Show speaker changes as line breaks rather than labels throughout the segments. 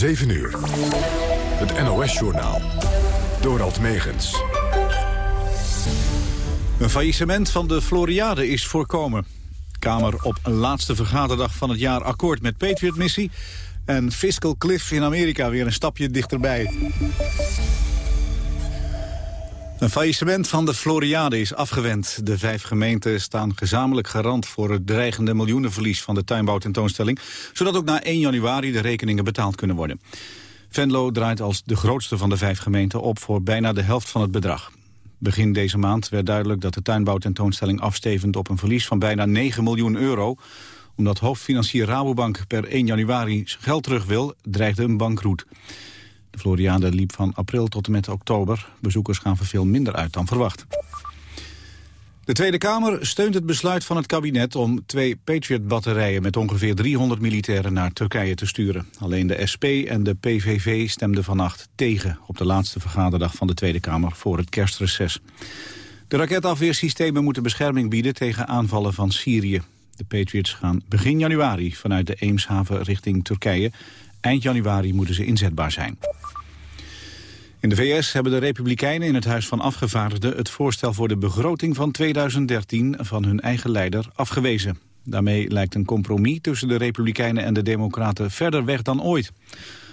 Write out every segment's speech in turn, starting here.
7 uur. Het NOS-journaal. Dorald Megens.
Een faillissement van de Floriade is voorkomen. Kamer op laatste vergaderdag van het jaar akkoord met Patriot-missie... en Fiscal Cliff in Amerika weer een stapje dichterbij. Een faillissement van de Floriade is afgewend. De vijf gemeenten staan gezamenlijk garant voor het dreigende miljoenenverlies van de tuinbouwtentoonstelling, zodat ook na 1 januari de rekeningen betaald kunnen worden. Venlo draait als de grootste van de vijf gemeenten op voor bijna de helft van het bedrag. Begin deze maand werd duidelijk dat de tuinbouwtentoonstelling afstevend op een verlies van bijna 9 miljoen euro. Omdat hoofdfinancier Rabobank per 1 januari geld terug wil, dreigde een bankroet. De Floriade liep van april tot en met oktober. Bezoekers gaan veel minder uit dan verwacht. De Tweede Kamer steunt het besluit van het kabinet om twee Patriot-batterijen met ongeveer 300 militairen naar Turkije te sturen. Alleen de SP en de PVV stemden vannacht tegen op de laatste vergaderdag van de Tweede Kamer voor het kerstreces. De raketafweersystemen moeten bescherming bieden tegen aanvallen van Syrië. De Patriots gaan begin januari vanuit de Eemshaven richting Turkije. Eind januari moeten ze inzetbaar zijn. In de VS hebben de Republikeinen in het Huis van Afgevaardigden... het voorstel voor de begroting van 2013 van hun eigen leider afgewezen. Daarmee lijkt een compromis tussen de Republikeinen en de Democraten verder weg dan ooit.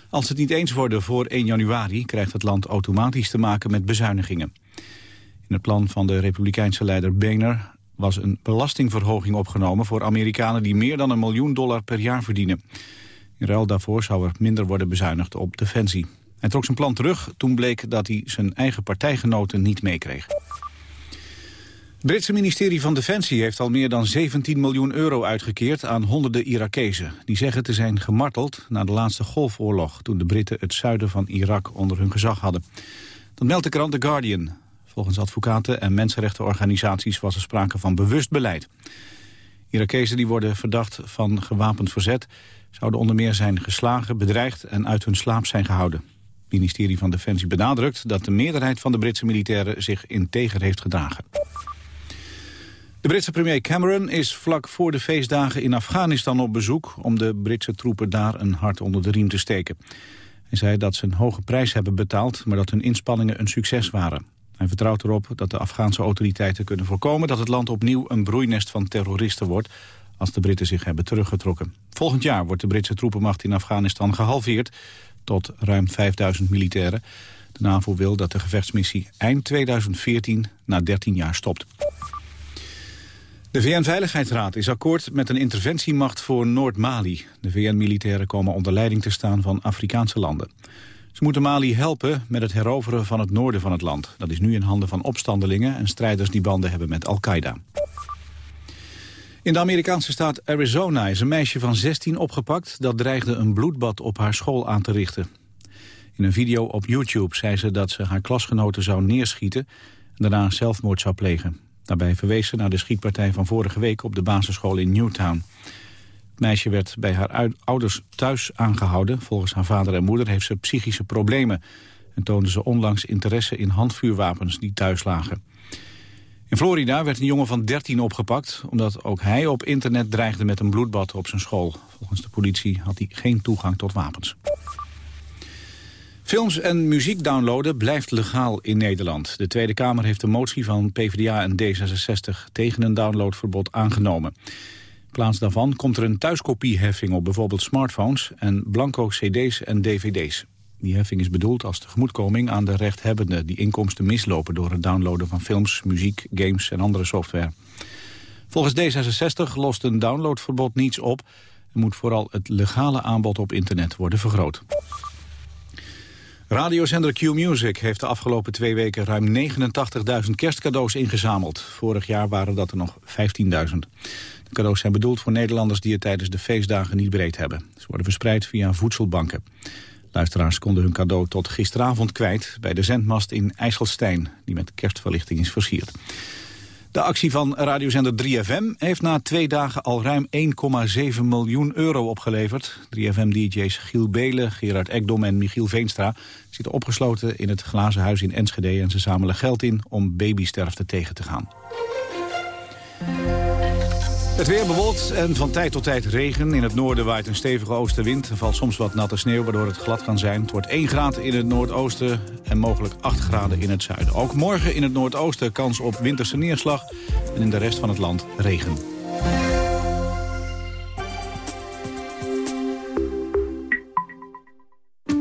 Als ze het niet eens worden voor 1 januari... krijgt het land automatisch te maken met bezuinigingen. In het plan van de Republikeinse leider Boehner was een belastingverhoging opgenomen... voor Amerikanen die meer dan een miljoen dollar per jaar verdienen. In ruil daarvoor zou er minder worden bezuinigd op defensie. Hij trok zijn plan terug toen bleek dat hij zijn eigen partijgenoten niet meekreeg. Het Britse ministerie van Defensie heeft al meer dan 17 miljoen euro uitgekeerd aan honderden Irakezen. Die zeggen te zijn gemarteld na de laatste golfoorlog toen de Britten het zuiden van Irak onder hun gezag hadden. Dat meldt de krant The Guardian. Volgens advocaten en mensenrechtenorganisaties was er sprake van bewust beleid. Irakezen die worden verdacht van gewapend verzet zouden onder meer zijn geslagen, bedreigd en uit hun slaap zijn gehouden. Ministerie van Defensie benadrukt dat de meerderheid van de Britse militairen zich integer heeft gedragen. De Britse premier Cameron is vlak voor de feestdagen in Afghanistan op bezoek... om de Britse troepen daar een hart onder de riem te steken. Hij zei dat ze een hoge prijs hebben betaald, maar dat hun inspanningen een succes waren. Hij vertrouwt erop dat de Afghaanse autoriteiten kunnen voorkomen... dat het land opnieuw een broeinest van terroristen wordt... als de Britten zich hebben teruggetrokken. Volgend jaar wordt de Britse troepenmacht in Afghanistan gehalveerd tot ruim 5000 militairen. De NAVO wil dat de gevechtsmissie eind 2014 na 13 jaar stopt. De VN-veiligheidsraad is akkoord met een interventiemacht voor Noord-Mali. De VN-militairen komen onder leiding te staan van Afrikaanse landen. Ze moeten Mali helpen met het heroveren van het noorden van het land. Dat is nu in handen van opstandelingen en strijders die banden hebben met Al-Qaeda. In de Amerikaanse staat Arizona is een meisje van 16 opgepakt... dat dreigde een bloedbad op haar school aan te richten. In een video op YouTube zei ze dat ze haar klasgenoten zou neerschieten... en daarna zelfmoord zou plegen. Daarbij verwees ze naar de schietpartij van vorige week op de basisschool in Newtown. Het meisje werd bij haar ouders thuis aangehouden. Volgens haar vader en moeder heeft ze psychische problemen... en toonde ze onlangs interesse in handvuurwapens die thuis lagen. In Florida werd een jongen van 13 opgepakt... omdat ook hij op internet dreigde met een bloedbad op zijn school. Volgens de politie had hij geen toegang tot wapens. Films en muziek downloaden blijft legaal in Nederland. De Tweede Kamer heeft de motie van PvdA en D66 tegen een downloadverbod aangenomen. In plaats daarvan komt er een thuiskopieheffing op bijvoorbeeld smartphones en blanco cd's en dvd's. Die heffing is bedoeld als tegemoetkoming aan de rechthebbenden... die inkomsten mislopen door het downloaden van films, muziek, games en andere software. Volgens D66 lost een downloadverbod niets op... en moet vooral het legale aanbod op internet worden vergroot. Radiozender Q-Music heeft de afgelopen twee weken ruim 89.000 kerstcadeaus ingezameld. Vorig jaar waren dat er nog 15.000. De cadeaus zijn bedoeld voor Nederlanders die het tijdens de feestdagen niet breed hebben. Ze worden verspreid via voedselbanken. Luisteraars konden hun cadeau tot gisteravond kwijt bij de zendmast in IJsselstein, die met kerstverlichting is versierd. De actie van radiozender 3FM heeft na twee dagen al ruim 1,7 miljoen euro opgeleverd. 3FM-dj's Giel Belen, Gerard Ekdom en Michiel Veenstra zitten opgesloten in het glazen huis in Enschede... en ze zamelen geld in om babysterfte tegen te gaan. Het weer bewolkt en van tijd tot tijd regen. In het noorden waait een stevige oostenwind. Er valt soms wat natte sneeuw, waardoor het glad kan zijn. Het wordt 1 graad in het noordoosten en mogelijk 8 graden in het zuiden. Ook morgen in het noordoosten kans op winterse neerslag. En in de rest van het land regen.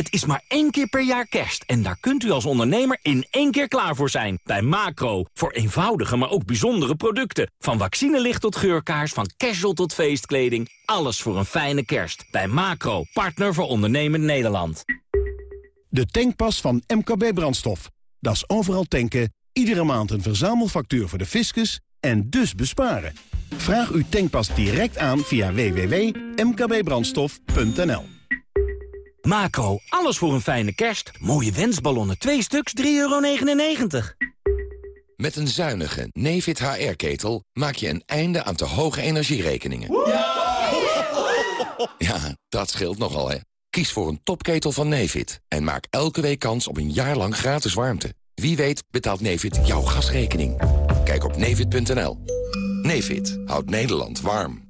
Het is maar één keer per jaar kerst en daar kunt u als ondernemer in één keer klaar voor zijn. Bij Macro. Voor eenvoudige, maar ook bijzondere producten. Van vaccinelicht tot geurkaars, van casual tot feestkleding. Alles voor een fijne kerst. Bij Macro. Partner voor ondernemen Nederland.
De tankpas van MKB Brandstof. Dat is overal tanken, iedere maand een verzamelfactuur voor de fiscus en dus besparen. Vraag uw tankpas direct aan via www.mkbbrandstof.nl
Macro, alles voor een fijne kerst. Mooie wensballonnen, twee stuks, 3,99 euro.
Met een zuinige Nefit HR-ketel maak je een einde aan te hoge energierekeningen. Ja, dat scheelt nogal, hè. Kies voor een topketel van Nefit en maak elke week kans op een jaar lang gratis warmte. Wie weet betaalt Nefit jouw gasrekening. Kijk op nefit.nl. Nefit houdt Nederland warm.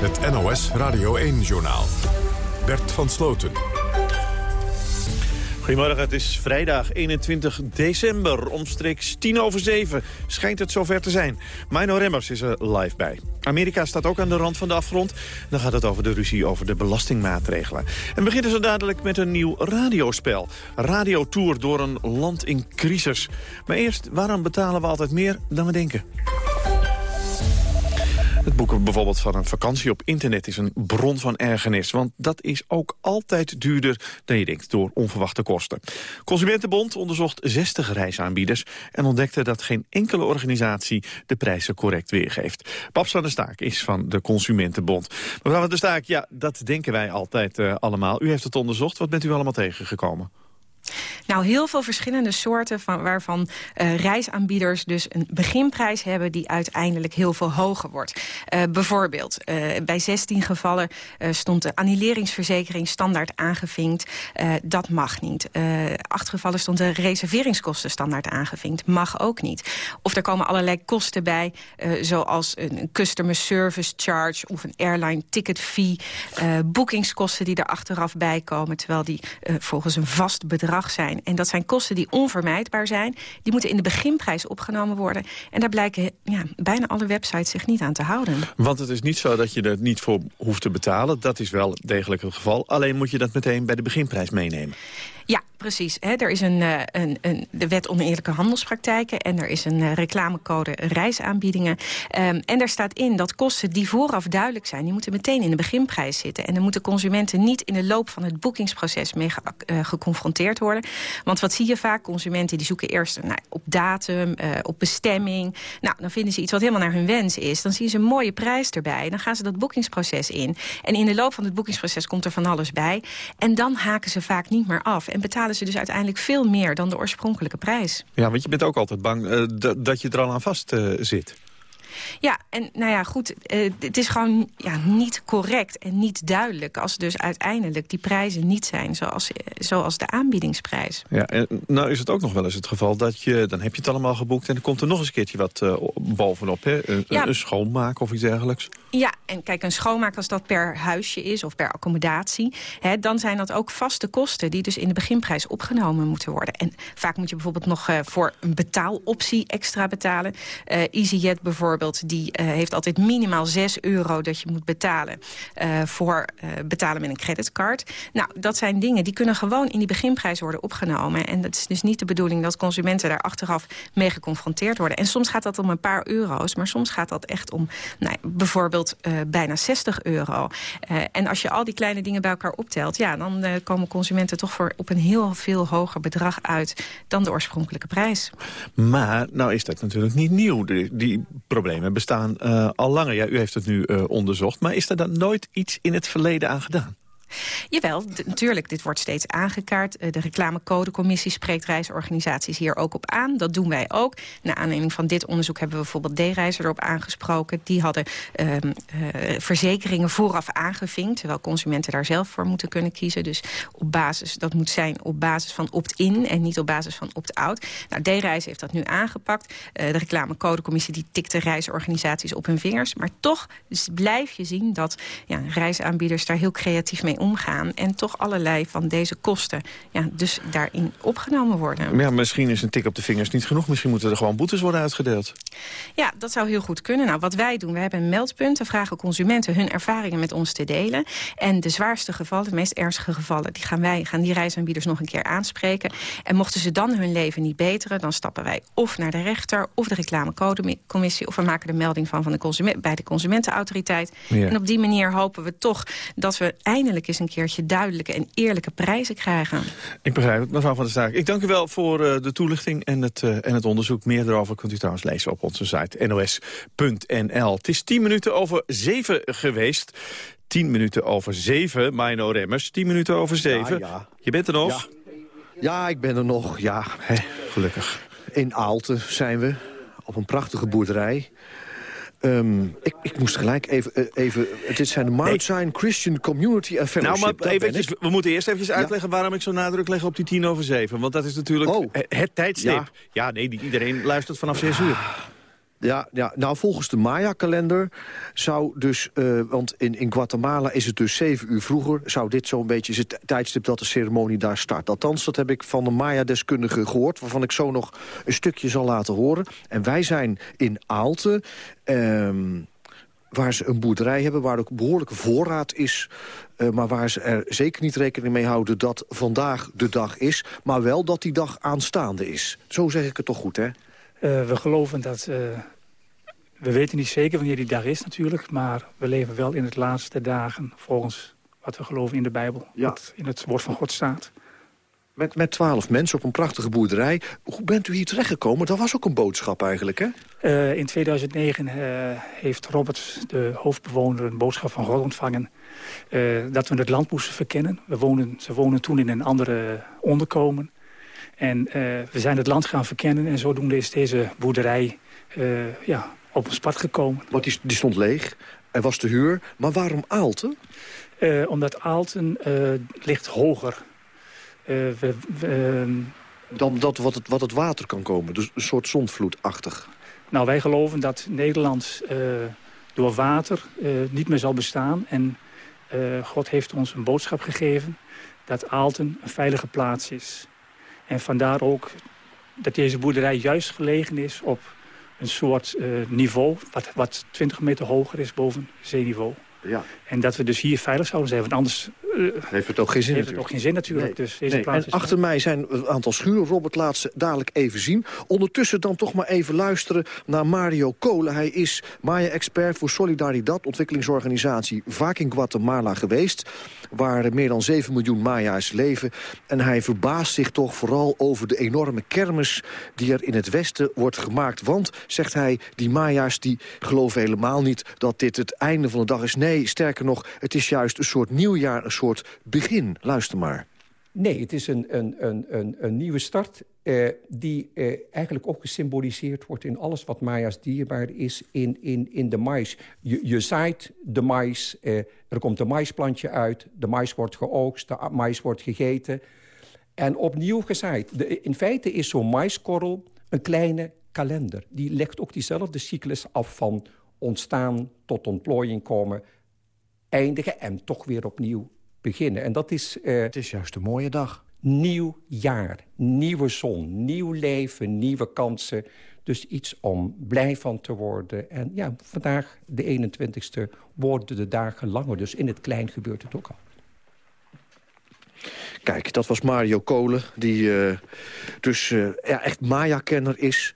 Het NOS Radio 1-journaal. Bert van Sloten.
Goedemorgen, het is vrijdag 21 december. Omstreeks tien over zeven schijnt het zover te zijn. Mino Remmers is er live bij. Amerika staat ook aan de rand van de afgrond. Dan gaat het over de ruzie over de belastingmaatregelen. En beginnen ze dadelijk met een nieuw radiospel. Radiotour door een land in crisis. Maar eerst, waarom betalen we altijd meer dan we denken? Het boeken bijvoorbeeld van een vakantie op internet is een bron van ergernis. Want dat is ook altijd duurder dan je denkt door onverwachte kosten. Consumentenbond onderzocht 60 reisaanbieders... en ontdekte dat geen enkele organisatie de prijzen correct weergeeft. Paps van der Staak is van de Consumentenbond. Mevrouw van der Staak, ja, dat denken wij altijd uh, allemaal. U heeft het onderzocht. Wat bent u allemaal tegengekomen?
Nou, heel veel verschillende soorten van, waarvan uh, reisaanbieders dus een beginprijs hebben die uiteindelijk heel veel hoger wordt. Uh, bijvoorbeeld, uh, bij 16 gevallen stond de annuleringsverzekering standaard aangevinkt. dat mag niet. acht gevallen stond de reserveringskosten standaard aangevinkt. Mag ook niet. Of er komen allerlei kosten bij, zoals een customer service charge of een airline ticket fee. boekingskosten die er achteraf bij komen, terwijl die volgens een vast bedrag zijn. En dat zijn kosten die onvermijdbaar zijn. Die moeten in de beginprijs opgenomen worden. En daar blijken ja, bijna alle websites zich niet aan te houden.
Want het is niet zo dat je er niet voor hoeft te betalen. Dat is wel degelijk het geval. Alleen moet je dat meteen bij de beginprijs meenemen.
Ja, precies. Er is een, uh, een, een, de wet oneerlijke handelspraktijken... en er is een uh, reclamecode reisaanbiedingen. Um, en daar staat in dat kosten die vooraf duidelijk zijn... die moeten meteen in de beginprijs zitten. En dan moeten consumenten niet in de loop van het boekingsproces... mee ge uh, geconfronteerd worden. Want wat zie je vaak? Consumenten die zoeken eerst nou, op datum, op bestemming. Nou, dan vinden ze iets wat helemaal naar hun wens is. Dan zien ze een mooie prijs erbij. Dan gaan ze dat boekingsproces in. En in de loop van het boekingsproces komt er van alles bij. En dan haken ze vaak niet meer af. En betalen ze dus uiteindelijk veel meer dan de oorspronkelijke prijs.
Ja, want je bent ook altijd bang uh, dat je er al aan vast uh, zit.
Ja, en nou ja, goed, uh, het is gewoon ja, niet correct en niet duidelijk... als dus uiteindelijk die prijzen niet zijn zoals, zoals de aanbiedingsprijs.
Ja, en nou is het ook nog wel eens het geval dat je... dan heb je het allemaal geboekt en dan komt er nog eens een keertje wat uh, bovenop. Hè? Een, ja. een schoonmaak of iets dergelijks.
Ja, en kijk, een schoonmaak als dat per huisje is of per accommodatie... Hè, dan zijn dat ook vaste kosten die dus in de beginprijs opgenomen moeten worden. En vaak moet je bijvoorbeeld nog uh, voor een betaaloptie extra betalen. EasyJet bijvoorbeeld, die uh, heeft altijd minimaal 6 euro dat je moet betalen... voor betalen met een creditcard. Nou, dat zijn dingen die kunnen gewoon in die beginprijs worden opgenomen. En dat is dus niet de bedoeling dat consumenten daar achteraf mee geconfronteerd worden. En soms gaat dat om een paar euro's, maar soms gaat dat echt om nou, bijvoorbeeld bijna 60 euro. en als je al die kleine dingen bij elkaar optelt... ja, dan komen consumenten toch voor op een heel veel hoger bedrag uit dan de oorspronkelijke prijs.
Maar nou is dat natuurlijk niet nieuw. Die, problemen bestaan uh, al langer. Ja, u heeft het nu uh, onderzocht. Maar is er dan nooit iets in het verleden aan gedaan?
Jawel, natuurlijk, dit wordt steeds aangekaart. Eh, de reclamecodecommissie spreekt reisorganisaties hier ook op aan. Dat doen wij ook. Naar aanleiding van dit onderzoek hebben we bijvoorbeeld D-reizer erop aangesproken. Die hadden uh, uh, verzekeringen vooraf aangevinkt... terwijl consumenten daar zelf voor moeten kunnen kiezen. Dus op basis, dat moet zijn op basis van opt-in en niet op basis van opt-out. Nou, D-reizer heeft dat nu aangepakt. Uh, de reclamecodecommissie die tikte reisorganisaties op hun vingers. Maar toch blijf je zien dat ja, reisaanbieders daar heel creatief mee omgaan. En toch allerlei van deze kosten ja, dus daarin opgenomen worden.
Ja, misschien is een tik op de vingers niet genoeg. Misschien moeten er gewoon boetes worden uitgedeeld.
Ja, dat zou heel goed kunnen. Nou, wat wij doen, we hebben een meldpunt. We vragen consumenten hun ervaringen met ons te delen. En de zwaarste gevallen, de meest ernstige gevallen... die gaan wij, gaan die reisaanbieders nog een keer aanspreken. En mochten ze dan hun leven niet beteren... dan stappen wij of naar de rechter of de reclamecodecommissie... of we maken de melding van, van de consument, bij de consumentenautoriteit. En op die manier hopen we toch dat we eindelijk eens een keertje duidelijke en eerlijke prijzen krijgen.
Ik begrijp het, mevrouw van der Staak. Ik dank u wel voor uh, de toelichting en het, uh, en het onderzoek. Meer daarover kunt u trouwens lezen op onze site nos.nl. Het is tien minuten over zeven geweest. Tien minuten over zeven, Mino Remmers. Tien minuten over zeven. Ja, ja. Je bent er nog?
Ja. ja, ik ben er nog, ja.
He, gelukkig.
In Aalten zijn we, op een prachtige boerderij. Um, ik, ik, moest gelijk even... Uh, even dit zijn de Mount nee. Christian Community and Fellowship.
Nou, maar eventjes, we moeten eerst even uitleggen... Ja? waarom ik zo nadruk leg op die tien over zeven. Want dat is natuurlijk oh. het tijdstip. Ja. ja, nee, iedereen luistert vanaf zes uur.
Ja, ja, nou volgens de Maya-kalender zou dus, uh, want in, in Guatemala is het dus zeven uur vroeger... zou dit zo'n beetje het tijdstip dat de ceremonie daar start. Althans, dat heb ik van de Maya-deskundige gehoord... waarvan ik zo nog een stukje zal laten horen. En wij zijn in Aalte... Um, waar ze een boerderij hebben, waar ook behoorlijke voorraad is... Uh, maar waar ze er zeker niet rekening mee houden dat vandaag de dag is... maar wel dat die dag aanstaande is. Zo zeg ik het toch goed, hè?
Uh, we geloven dat... Uh, we weten niet zeker wanneer die dag is natuurlijk... maar we leven wel in het laatste dagen volgens wat we geloven in de Bijbel. Ja. Wat in het woord van God staat.
Met, met twaalf mensen op een prachtige boerderij. Hoe bent u hier terechtgekomen? Dat was ook een boodschap eigenlijk, hè?
Uh, in 2009 uh, heeft Robert, de hoofdbewoner, een boodschap van God ontvangen... Uh, dat we het land moesten verkennen. We wonen, ze wonen toen in een andere onderkomen. En uh, we zijn het land gaan verkennen en zodoende is deze boerderij uh, ja, op ons pad gekomen.
Want die, die stond leeg, er was te huur. Maar waarom Aalten?
Uh, omdat Aalten ligt hoger. We, we,
Dan dat wat het, wat het water kan komen, dus een soort zondvloedachtig.
Nou, wij geloven dat Nederland door water niet meer zal bestaan. En God heeft ons een boodschap gegeven dat Aalten een veilige plaats is. En vandaar ook dat deze boerderij juist gelegen is op een soort uh, niveau... Wat, wat 20 meter hoger is boven zeeniveau. Ja. En dat we dus hier veilig zouden zijn. Want anders
heeft het ook geen zin
heeft het ook geen zin natuurlijk. Dus deze
nee.
plaats
en achter mij zijn een aantal schuren. Robert laat ze dadelijk even zien. Ondertussen dan toch maar even luisteren naar Mario Kolen. Hij is Maya-expert voor Solidaridad, ontwikkelingsorganisatie... vaak in Guatemala geweest, waar meer dan 7 miljoen Maya's leven. En hij verbaast zich toch vooral over de enorme kermis... die er in het Westen wordt gemaakt. Want, zegt hij, die Maya's die geloven helemaal niet... dat dit het einde van de dag is. Nee, sterker nog, het is juist een soort nieuwjaar, een soort begin. Luister maar.
Nee, het is een, een, een, een, een nieuwe start Uh, die uh, eigenlijk ook gesymboliseerd wordt in alles wat Maya's dierbaar is in, in, in de mais. Je, je zaait de mais, uh, er komt een maisplantje uit, de mais wordt geoogst, de mais wordt gegeten en opnieuw gezaaid. De, in feite is zo'n maiskorrel een kleine kalender. Die legt ook diezelfde cyclus af van ontstaan tot ontplooiing komen, eindigen en toch weer opnieuw beginnen. En dat is...
het is juist een mooie dag
nieuw jaar, nieuwe zon, nieuw leven, nieuwe kansen. Dus iets om blij van te worden. En ja, vandaag, de 21ste, worden de dagen langer. Dus in het klein gebeurt het ook al.
Kijk, dat was Mario Kolen, die uh, dus uh, ja, echt Maya-kenner is.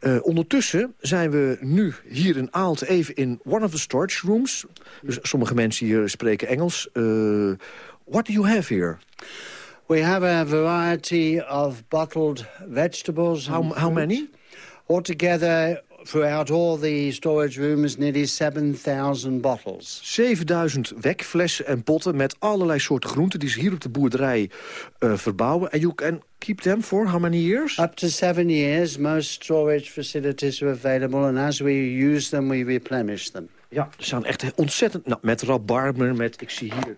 Uh, ondertussen zijn we nu hier in Aalt even in one of the storage rooms. Dus sommige mensen hier spreken Engels. what do you have here?
We have a variety of bottled vegetables.
How, how many?
Altogether, throughout all the storage rooms, nearly 7,000 bottles.
7000 wekflessen en potten met allerlei soorten groenten... die ze hier op de boerderij uh, verbouwen. En you can keep them for how many years?
Up to seven years. Most storage facilities are available. And as we use them, we replenish them.
Ja, er staan echt ontzettend... Nou, met rabarber, met, ik zie hier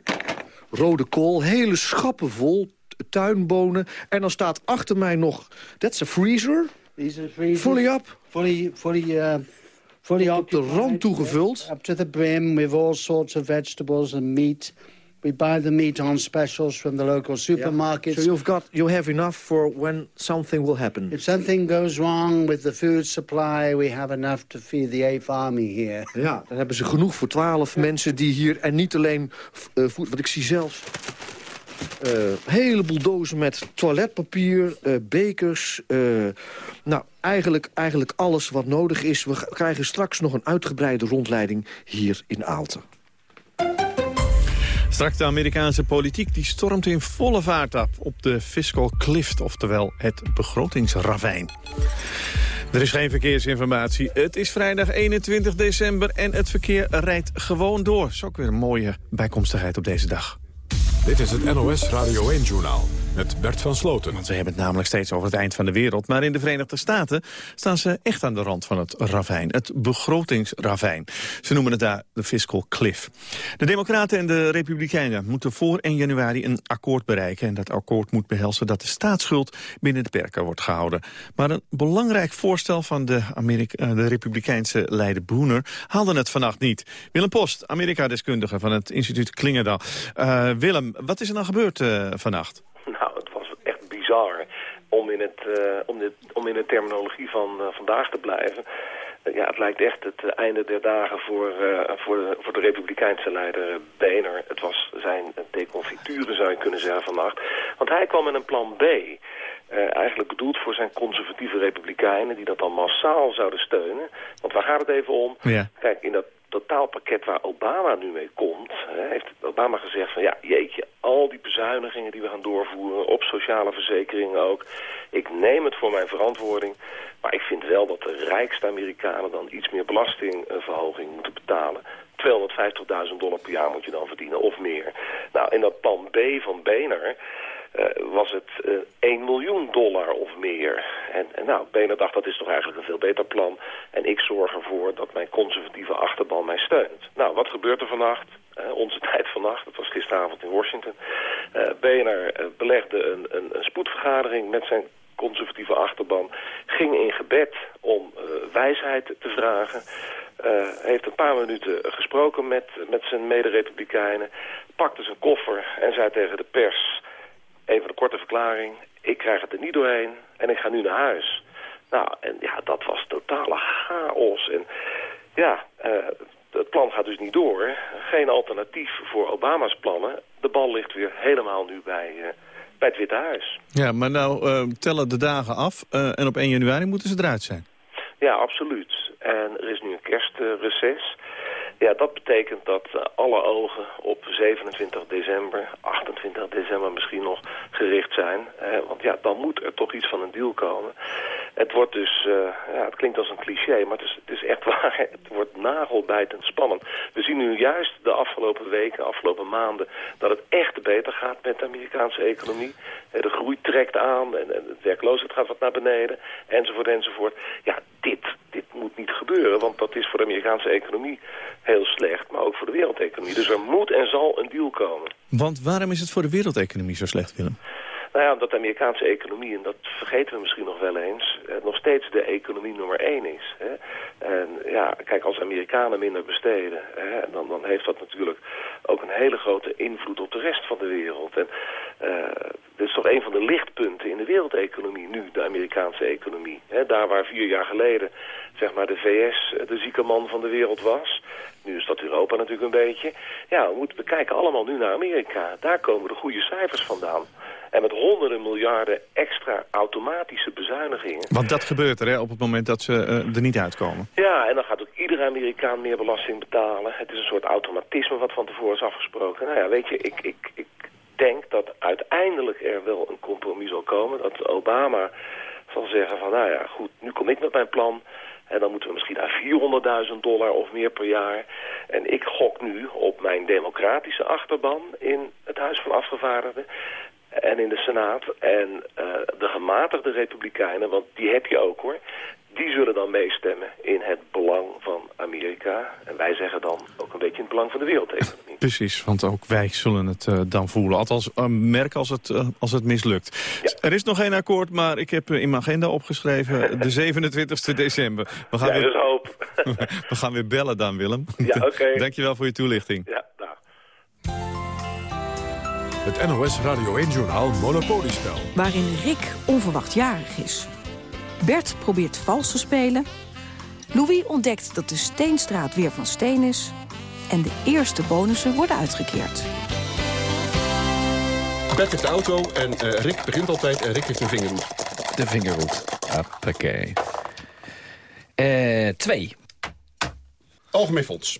rode kool, hele schappen vol tuinbonen. En dan staat achter mij nog... That's a freezer.
These are freezers.
Fully up.
Fully, fully, uh, fully
op de rand toegevuld.
Up to the brim with all sorts of vegetables and meat. We buy the meat on specials from the local supermarkets.
Yeah. So you've got, you have enough for when something will happen.
If something goes wrong with the food supply, we have enough to feed the eighth army here.
Ja, dan hebben ze genoeg voor twaalf mensen die hier... en niet alleen uh, voed, want ik zie zelfs een uh, heleboel dozen met toiletpapier, uh, bekers. Uh, nou, eigenlijk, eigenlijk alles wat nodig is. We krijgen straks nog een uitgebreide rondleiding hier in Aalten.
Straks de Amerikaanse politiek die stormt in volle vaart op op de fiscal cliff, oftewel het begrotingsravijn. Er is geen verkeersinformatie. Het is vrijdag 21 december en het verkeer rijdt gewoon door. Dat is ook weer een mooie bijkomstigheid op deze dag.
Dit is het NOS Radio 1-journaal met Bert van Sloten.
Want we hebben het namelijk steeds over het eind van de wereld. Maar in de Verenigde Staten staan ze echt aan de rand van het ravijn. Het begrotingsravijn. Ze noemen het daar de fiscal cliff. De Democraten en de Republikeinen moeten voor 1 januari een akkoord bereiken. En dat akkoord moet behelzen dat de staatsschuld binnen de perken wordt gehouden. Maar een belangrijk voorstel van de, Amerika de Republikeinse leider Boehner haalde het vannacht niet. Willem Post, Amerika-deskundige van het instituut Klingendaal. Uh, Willem, wat is er nou gebeurd uh, vannacht?
Nou, het was echt bizar om in, het, uh, om, de, om in de terminologie van uh, vandaag te blijven. Ja, het lijkt echt het einde der dagen voor, voor, de, voor de republikeinse leider Boehner. Het was zijn deconfiture, zou je kunnen zeggen, vannacht. Want hij kwam met een plan B. eigenlijk bedoeld voor zijn conservatieve republikeinen... die dat dan massaal zouden steunen. Want waar gaat het even om?
Ja.
Kijk, in dat totaalpakket waar Obama nu mee komt... Hè, heeft Obama gezegd van ja, jeetje, al die bezuinigingen die we gaan doorvoeren... op sociale verzekeringen ook, ik neem het voor mijn verantwoording... maar ik vind wel dat de rijkste Amerikanen dan iets meer belastingverhoging moeten betalen... 250.000 dollar per jaar moet je dan verdienen, of meer. Nou, in dat plan B van Boehner... Uh, was het uh, 1 miljoen dollar of meer. En, nou, Boehner dacht dat is toch eigenlijk een veel beter plan. En ik zorg ervoor dat mijn conservatieve achterban mij steunt. Nou, wat gebeurt er vannacht? Uh, onze tijd vannacht, het was gisteravond in Washington. Boehner belegde een, een, een spoedvergadering met zijn conservatieve achterban. Ging in gebed om wijsheid te vragen. Heeft een paar minuten gesproken met, met zijn mede-republikeinen. Pakte zijn koffer en zei tegen de pers... Even een korte verklaring. Ik krijg het er niet doorheen en ik ga nu naar huis. Nou, en ja, dat was totale chaos. En ja, uh, het plan gaat dus niet door. Geen alternatief voor Obama's plannen. De bal ligt weer helemaal nu bij, uh, bij het Witte Huis.
Ja, maar nou uh, tellen de dagen af en op 1 januari moeten ze eruit zijn.
Ja, absoluut. En er is nu een kerstreces. Ja, dat betekent dat uh, alle ogen op 27 december, 28 december misschien nog gericht zijn. Want ja, dan moet er toch iets van een deal komen. Het wordt dus, uh, ja, het klinkt als een cliché, maar het is, het is echt waar. Het wordt nagelbijtend spannend. We zien nu juist de afgelopen weken, afgelopen maanden, dat het echt beter gaat met de Amerikaanse economie. De groei trekt aan en, het werkloosheid gaat wat naar beneden, enzovoort, enzovoort. Ja, dit, dit moet niet gebeuren, want dat is voor de Amerikaanse economie heel slecht, maar ook voor de wereldeconomie. Dus er moet en zal een deal komen.
Want waarom is het voor de wereldeconomie zo slecht, Willem?
Nou ja, de Amerikaanse economie, en dat vergeten we misschien nog wel eens, eh, nog steeds de economie nummer één is. Hè? En ja, kijk, als Amerikanen minder besteden, hè, dan, dan heeft dat natuurlijk ook een hele grote invloed op de rest van de wereld. En uh, dit is toch een van de lichtpunten in de wereldeconomie nu, de Amerikaanse economie. Hè? Daar waar vier jaar geleden zeg maar, de VS de zieke man van de wereld was. Nu is dat Europa natuurlijk een beetje. Ja, we, moeten, we kijken allemaal nu naar Amerika. Daar komen de goede cijfers vandaan. En met honderden miljarden extra automatische bezuinigingen.
Want dat gebeurt er hè, op het moment dat ze uh, er niet uitkomen.
Ja, en dan gaat ook iedere Amerikaan meer belasting betalen. Het is een soort automatisme wat van tevoren is afgesproken. Nou ja, weet je, ik, ik, ik denk dat uiteindelijk er wel een compromis zal komen. Dat Obama zal zeggen van, nou ja, goed, nu kom ik met mijn plan... En dan moeten we misschien naar 400.000 dollar of meer per jaar. En ik gok nu op mijn democratische achterban in het Huis van Afgevaardigden en in de Senaat. En uh, de gematigde republikeinen, want die heb je ook hoor... die zullen dan meestemmen in het belang van Amerika. En wij zeggen dan ook een beetje in het belang van de wereldeconomie.
Precies, want ook wij zullen het uh, dan voelen. Althans, uh, merken als het, als het mislukt. Ja. Er is nog geen akkoord, maar ik heb in mijn agenda opgeschreven... de 27 december.
We gaan ja, weer... hoop.
We gaan weer bellen dan, Willem.
Ja, oké. Okay.
Dankjewel voor je toelichting.
Ja.
Het NOS Radio 1-journaal Monopoliespel.
Waarin Rick onverwacht jarig is. Bert probeert vals te spelen. Louis ontdekt dat de Steenstraat weer van steen is. En de eerste bonussen worden uitgekeerd.
Bert heeft de auto en uh, Rick begint altijd en Rick heeft een vingerhoed.
De vingerhoed. Oké. Uh, twee.
Algemeen fonds.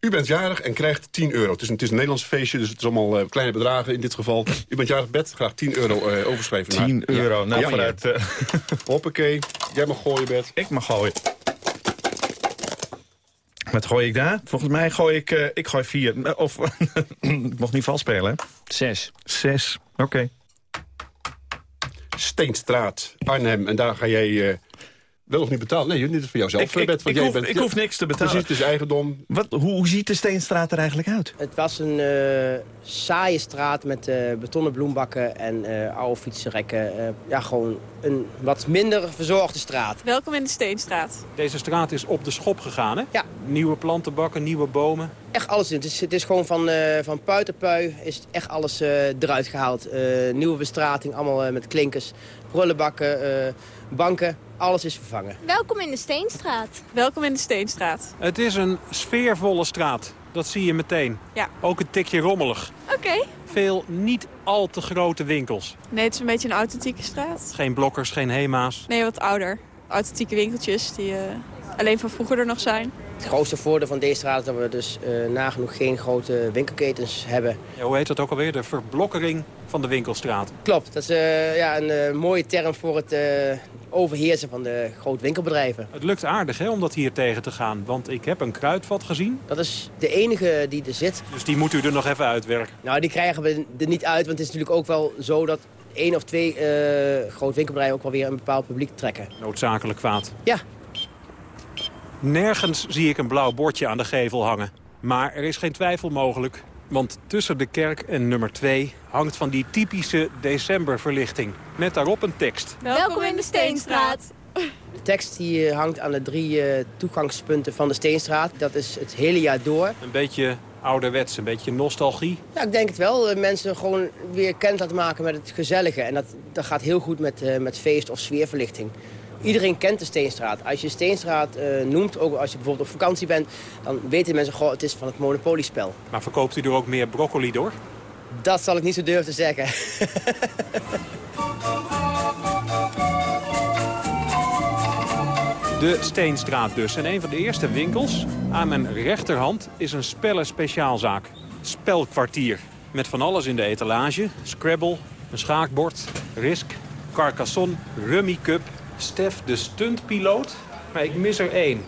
U bent jarig en krijgt 10 euro. Het is een, het is een Nederlands feestje, dus het is allemaal uh, kleine bedragen in dit geval. U bent jarig, bed, graag 10 euro uh, overschrijven.
10 naar... euro, ja. nou ja, vooruit. Uh...
Hoppakee, jij mag gooien, bed.
Ik mag gooien. Wat gooi ik daar? Volgens mij gooi ik, uh, ik gooi vier. Of, ik mocht niet vals spelen, hè?
Zes.
Zes, oké. Okay.
Steenstraat, Arnhem. En daar ga jij wel of niet betaald? Nee, dit is voor jouzelf.
Ik, ik, ik, hoef, bent, ik hoef, niks te betalen.
Precies, het is eigendom.
Wat, hoe, hoe, ziet de Steenstraat er eigenlijk uit?
Het was een uh, saaie straat met uh, betonnen bloembakken en uh, oude fietsenrekken. ja, gewoon een wat minder verzorgde straat.
Welkom in de Steenstraat.
Deze straat is op de schop gegaan, hè?
Ja.
Nieuwe plantenbakken, nieuwe bomen.
Echt alles. Het is, het is gewoon van, van pui is echt alles eruit gehaald. nieuwe bestrating, allemaal met klinkers, prullenbakken, banken alles is vervangen.
Welkom in de Steenstraat. Welkom in de Steenstraat.
Het is een sfeervolle straat. Dat zie je meteen.
Ja.
Ook een tikje rommelig.
Oké. Okay.
Veel niet al te grote winkels.
Nee, het is een beetje een authentieke straat.
Geen blokkers, geen hema's.
Nee, wat ouder. Authentieke winkeltjes die uh, alleen van vroeger er nog zijn.
Het grootste voordeel van deze straat is dat we dus uh, nagenoeg geen grote winkelketens hebben.
Ja, hoe heet dat ook alweer? De verblokkering van de winkelstraat.
Klopt, dat is uh, ja, een mooie term voor het overheersen van de grote winkelbedrijven.
Het lukt aardig hè, om dat hier tegen te gaan, want ik heb een kruidvat gezien.
Dat is de enige die er zit.
Dus die moet u er nog even uitwerken?
Nou, die krijgen we er niet uit, want het is natuurlijk ook wel zo dat één of twee uh, grote winkelbedrijven ook wel weer een bepaald publiek trekken.
Noodzakelijk kwaad.
Ja.
Nergens zie ik een blauw bordje aan de gevel hangen. Maar er is geen twijfel mogelijk. Want tussen de kerk en nummer 2 hangt van die typische decemberverlichting. Met daarop een tekst.
Welkom in de Steenstraat.
De tekst die hangt aan de drie uh, toegangspunten van de Steenstraat. Dat is het hele jaar door.
Een beetje ouderwets, een beetje nostalgie?
Ja, ik denk het wel. Mensen gewoon weer kennis laten maken met het gezellige. En dat, dat gaat heel goed met, met feest of sfeerverlichting. Iedereen kent de Steenstraat. Als je Steenstraat uh, noemt, ook als je bijvoorbeeld op vakantie bent... dan weten mensen, goh, het is van het monopoliespel.
Maar verkoopt u er ook meer broccoli door?
Dat zal ik niet zo durven te zeggen.
De Steenstraat dus. En een van de eerste winkels aan mijn rechterhand is een spellen speciaalzaak. Spelkwartier. Met van alles in de etalage. Scrabble, een schaakbord, Risk, Carcassonne, Rummy Cup, Stef de stuntpiloot, maar ik mis er één.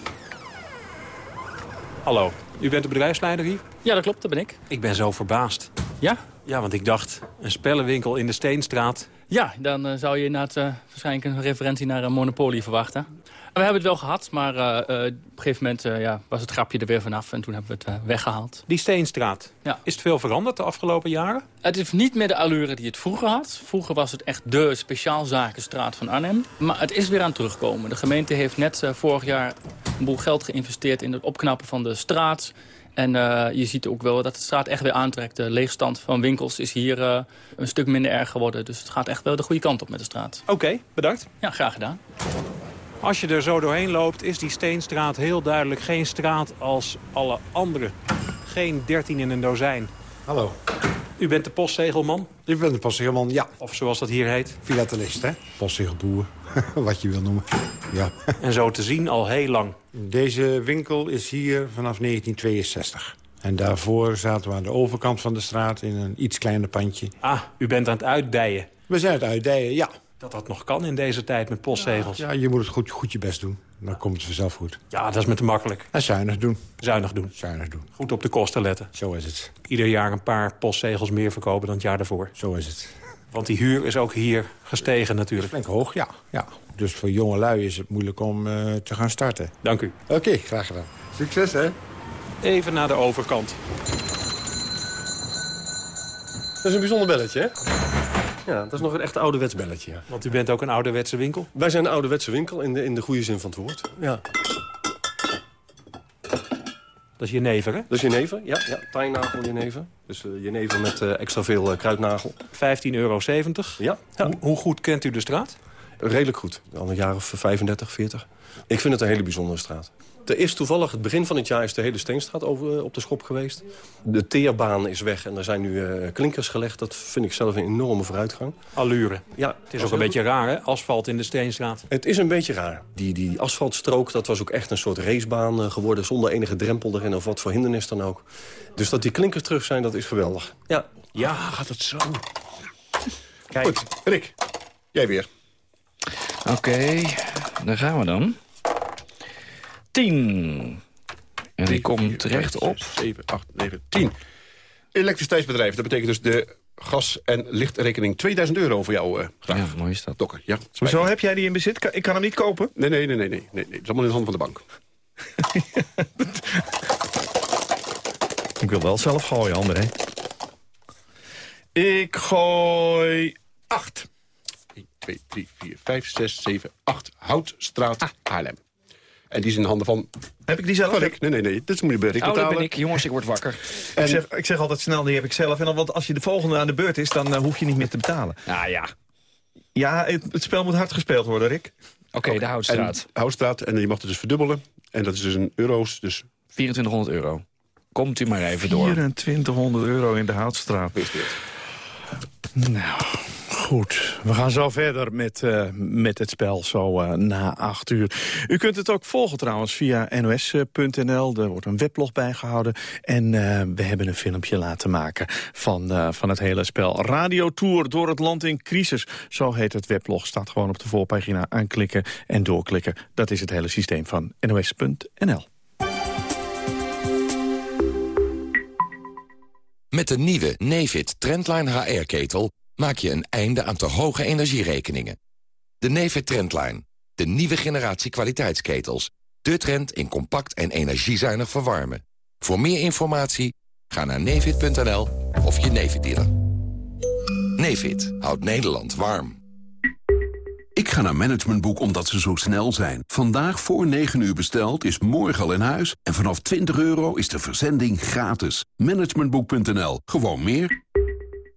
Hallo, u bent de bedrijfsleider hier?
Ja, dat klopt, dat ben ik.
Ik ben zo verbaasd.
Ja?
Ja, want ik dacht, een spellenwinkel in de Steenstraat.
Ja, dan eh, zou je inderdaad uh, waarschijnlijk een referentie naar een monopolie verwachten. We hebben het wel gehad, maar uh, op een gegeven moment ja, was het grapje er weer vanaf. En toen hebben we het weggehaald.
Die Steenstraat,
ja.
is het veel veranderd de afgelopen jaren?
Het heeft niet meer de allure die het vroeger had. Vroeger was het echt de speciaalzakenstraat van Arnhem. Maar het is weer aan het terugkomen. De gemeente heeft net vorig jaar een boel geld geïnvesteerd in het opknappen van de straat. En uh, je ziet ook wel dat de straat echt weer aantrekt. De leegstand van winkels is hier uh, een stuk minder erg geworden. Dus het gaat echt wel de goede kant op met de straat.
Oké, okay, bedankt.
Ja, graag gedaan.
Als je er zo doorheen loopt, is die Steenstraat heel duidelijk geen straat als alle andere. Geen 13 in een dozijn.
Hallo.
U bent de postzegelman?
Ik ben de postzegelman, ja.
Of zoals dat hier heet?
Filatelist, hè? Postzegelboer, wat je wil noemen. Ja.
En zo te zien al heel lang.
Deze winkel is hier vanaf 1962. En daarvoor zaten we aan de overkant van de straat in een iets kleiner pandje.
Ah, u bent aan het uitdijen.
We zijn het uitdijen, ja.
Dat dat nog kan in deze tijd met postzegels.
Ja, je moet het goed, goed je best doen. Dan komt het vanzelf goed.
Ja, dat is met te makkelijk.
En zuinig doen.
Zuinig doen.
Zuinig doen.
Goed op de kosten letten.
Zo is het.
Ieder jaar een paar postzegels meer verkopen dan het jaar daarvoor.
Zo is het.
Want die huur is ook hier gestegen natuurlijk.
Flink hoog, ja. ja. Dus voor jonge lui is het moeilijk om uh, te gaan starten.
Dank u.
Oké, okay, graag gedaan. Succes, hè?
Even naar de overkant.
Dat is een bijzonder belletje, hè? Ja, dat is nog een echt ouderwets belletje. Ja.
Want u bent ook een ouderwetse winkel?
Wij zijn een ouderwetse winkel in de, in de goede zin van het woord. Ja.
Dat is jenever, hè?
Dat is jenever, ja. ja. Tijnagel jenever. Dus uh, jenever met uh, extra veel uh, kruidnagel.
15,70 euro.
Ja. ja.
Hoe, hoe goed kent u de straat?
Redelijk goed. Al een jaar of 35, 40. Ik vind het een hele bijzondere straat. Er is toevallig, het begin van het jaar is de hele Steenstraat over, op de schop geweest. De teerbaan is weg en er zijn nu uh, klinkers gelegd. Dat vind ik zelf een enorme vooruitgang.
Allure.
Ja,
het is ook een beetje raar, hè? Asfalt in de Steenstraat.
Het is een beetje raar. Die, die asfaltstrook, dat was ook echt een soort racebaan uh, geworden... zonder enige drempel erin of wat voor hindernis dan ook. Dus dat die klinkers terug zijn, dat is geweldig. Ja,
ja gaat het zo.
Kijk. Goed, Rick, jij weer.
Oké, okay, daar gaan we dan. 10. En die komt terecht op...
7, 8, 9, 10. Elektriciteitsbedrijf, dat betekent dus de gas- en lichtrekening 2000 euro voor jou. Uh, graag.
Ja, mooi is dat.
Dokker, ja.
Hoezo heb jij die in bezit? Ik kan hem niet kopen?
Nee, nee, nee, nee. nee, nee. Het is allemaal in de handen van de bank.
ik wil wel zelf gooien, André. Ik gooi 8.
1, 2, 3, 4, 5, 6, 7, 8. Houtstraat, ah. Haarlem. En die is in de handen van...
Heb ik die zelf?
Van ik? Nee, nee, nee. Dit moet je Rick
betalen. Oh, ben ik. Jongens, ik word wakker.
En... Ik, zeg, ik zeg altijd snel, die heb ik zelf. En dan, want als je de volgende aan de beurt is, dan uh, hoef je niet meer te betalen.
Nou ja.
Ja, het, het spel moet hard gespeeld worden, Rick.
Oké, okay, de Houtstraat.
En, Houtstraat. En je mag het dus verdubbelen. En dat is dus een euro's. Dus...
2400 euro. Komt u maar even door.
2400 euro in de Houtstraat. Nou, goed. We gaan zo verder met, uh, met het spel, zo uh, na acht uur. U kunt het ook volgen trouwens via nos.nl. Er wordt een weblog bijgehouden. En uh, we hebben een filmpje laten maken van, van het hele spel. Radiotour door het land in crisis. Zo heet het weblog. Staat gewoon op de voorpagina. Aanklikken en doorklikken. Dat is het hele systeem van nos.nl.
Met de nieuwe Nefit Trendline HR-ketel maak je een einde aan te hoge energierekeningen. De Nefit Trendline, de nieuwe generatie kwaliteitsketels. De trend in compact en energiezuinig verwarmen. Voor meer informatie ga naar nefit.nl of je Nefit dealer. Nefit houdt Nederland warm.
Ik ga naar Managementboek omdat ze zo snel zijn. Vandaag voor 9 uur besteld is morgen al in huis. En vanaf 20 euro is de verzending gratis. Managementboek.nl. Gewoon meer.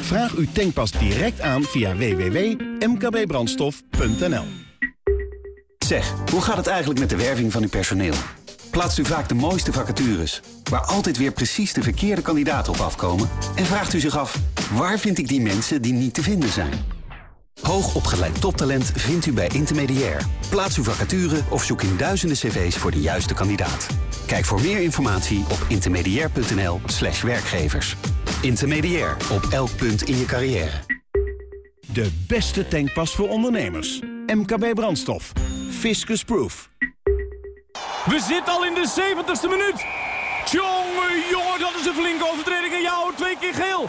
Vraag uw tankpas direct aan via www.mkbbrandstof.nl
Zeg, hoe gaat het eigenlijk met de werving van uw personeel? Plaatst u vaak de mooiste vacatures, waar altijd weer precies de verkeerde kandidaten op afkomen? En vraagt u zich af, waar vind ik die mensen die niet te vinden zijn? Hoogopgeleid toptalent vindt u bij Intermediair. Plaats uw vacature of zoek in duizenden cv's voor de juiste kandidaat. Kijk voor meer informatie op intermediair.nl slash werkgevers. Intermediair, op elk punt in je carrière.
De beste tankpas voor ondernemers. MKB Brandstof. Fiscus Proof.
We zitten al in de 70ste minuut. Tjonge, jongen, dat is een flinke overtreding. En jou, twee keer geel.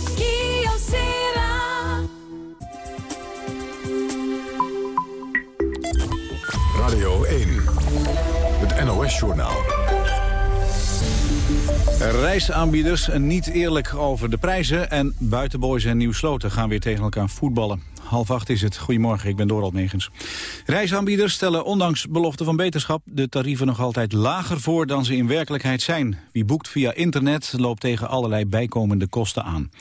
NOS-journaal.
Reisaanbieders niet eerlijk over de prijzen... en buitenboys en Nieuwsloten gaan weer tegen elkaar voetballen. Half acht is het. Goedemorgen, ik ben Dorald Megens. Reisaanbieders stellen ondanks belofte van beterschap... de tarieven nog altijd lager voor dan ze in werkelijkheid zijn. Wie boekt via internet loopt tegen allerlei bijkomende kosten aan.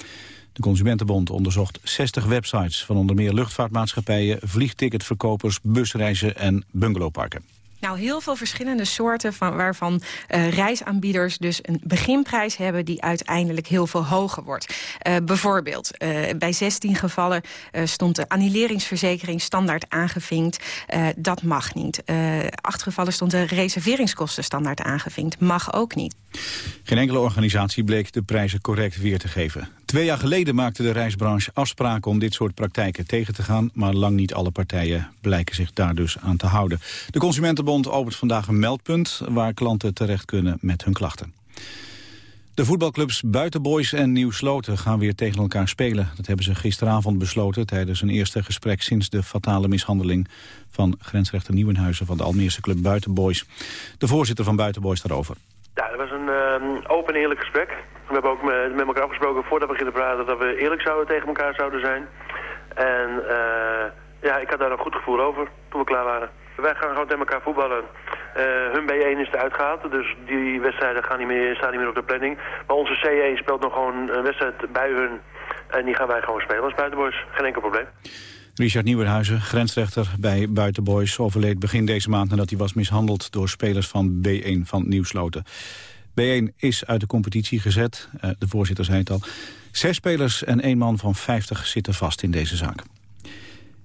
De Consumentenbond onderzocht 60 websites... van onder meer luchtvaartmaatschappijen, vliegticketverkopers, busreizen en bungalowparken.
Nou, heel veel verschillende soorten van, waarvan uh, reisaanbieders dus een beginprijs hebben die uiteindelijk heel veel hoger wordt. Uh, bijvoorbeeld, uh, bij 16 gevallen stond de annuleringsverzekering standaard aangevinkt. dat mag niet. acht gevallen stond de reserveringskosten standaard aangevinkt. Mag ook niet.
Geen enkele organisatie bleek de prijzen correct weer te geven. Twee jaar geleden maakte de reisbranche afspraken om dit soort praktijken tegen te gaan, maar lang niet alle partijen blijken zich daar dus aan te houden. De Consumentenbond opent vandaag een meldpunt waar klanten terecht kunnen met hun klachten. De voetbalclubs Buitenboys en Nieuw Sloten gaan weer tegen elkaar spelen. Dat hebben ze gisteravond besloten tijdens een eerste gesprek sinds de fatale mishandeling van grensrechter Nieuwenhuizen van de Almeerse club Buitenboys. De voorzitter van Buitenboys daarover.
Ja, dat was een uh, open en eerlijk gesprek. We hebben ook met, met, elkaar afgesproken voordat we beginnen praten dat we eerlijk zouden tegen elkaar zouden zijn. En uh, ja, ik had daar een goed gevoel over toen we klaar waren. Wij gaan gewoon tegen elkaar voetballen. Uh, hun B1 is eruit gehaald, dus die wedstrijden gaan niet meer, staan niet meer op de planning. Maar onze C1 speelt nog gewoon een wedstrijd bij hun. En die gaan wij gewoon spelen als buitenboys. Geen enkel probleem.
Richard Nieuwenhuizen, grensrechter bij Buitenboys, overleed begin deze maand nadat hij was mishandeld door spelers van B1 van Nieuwsloten. B1 is uit de competitie gezet, uh, de voorzitter zei het al. Zes spelers en één man van 50 zitten vast in deze zaak.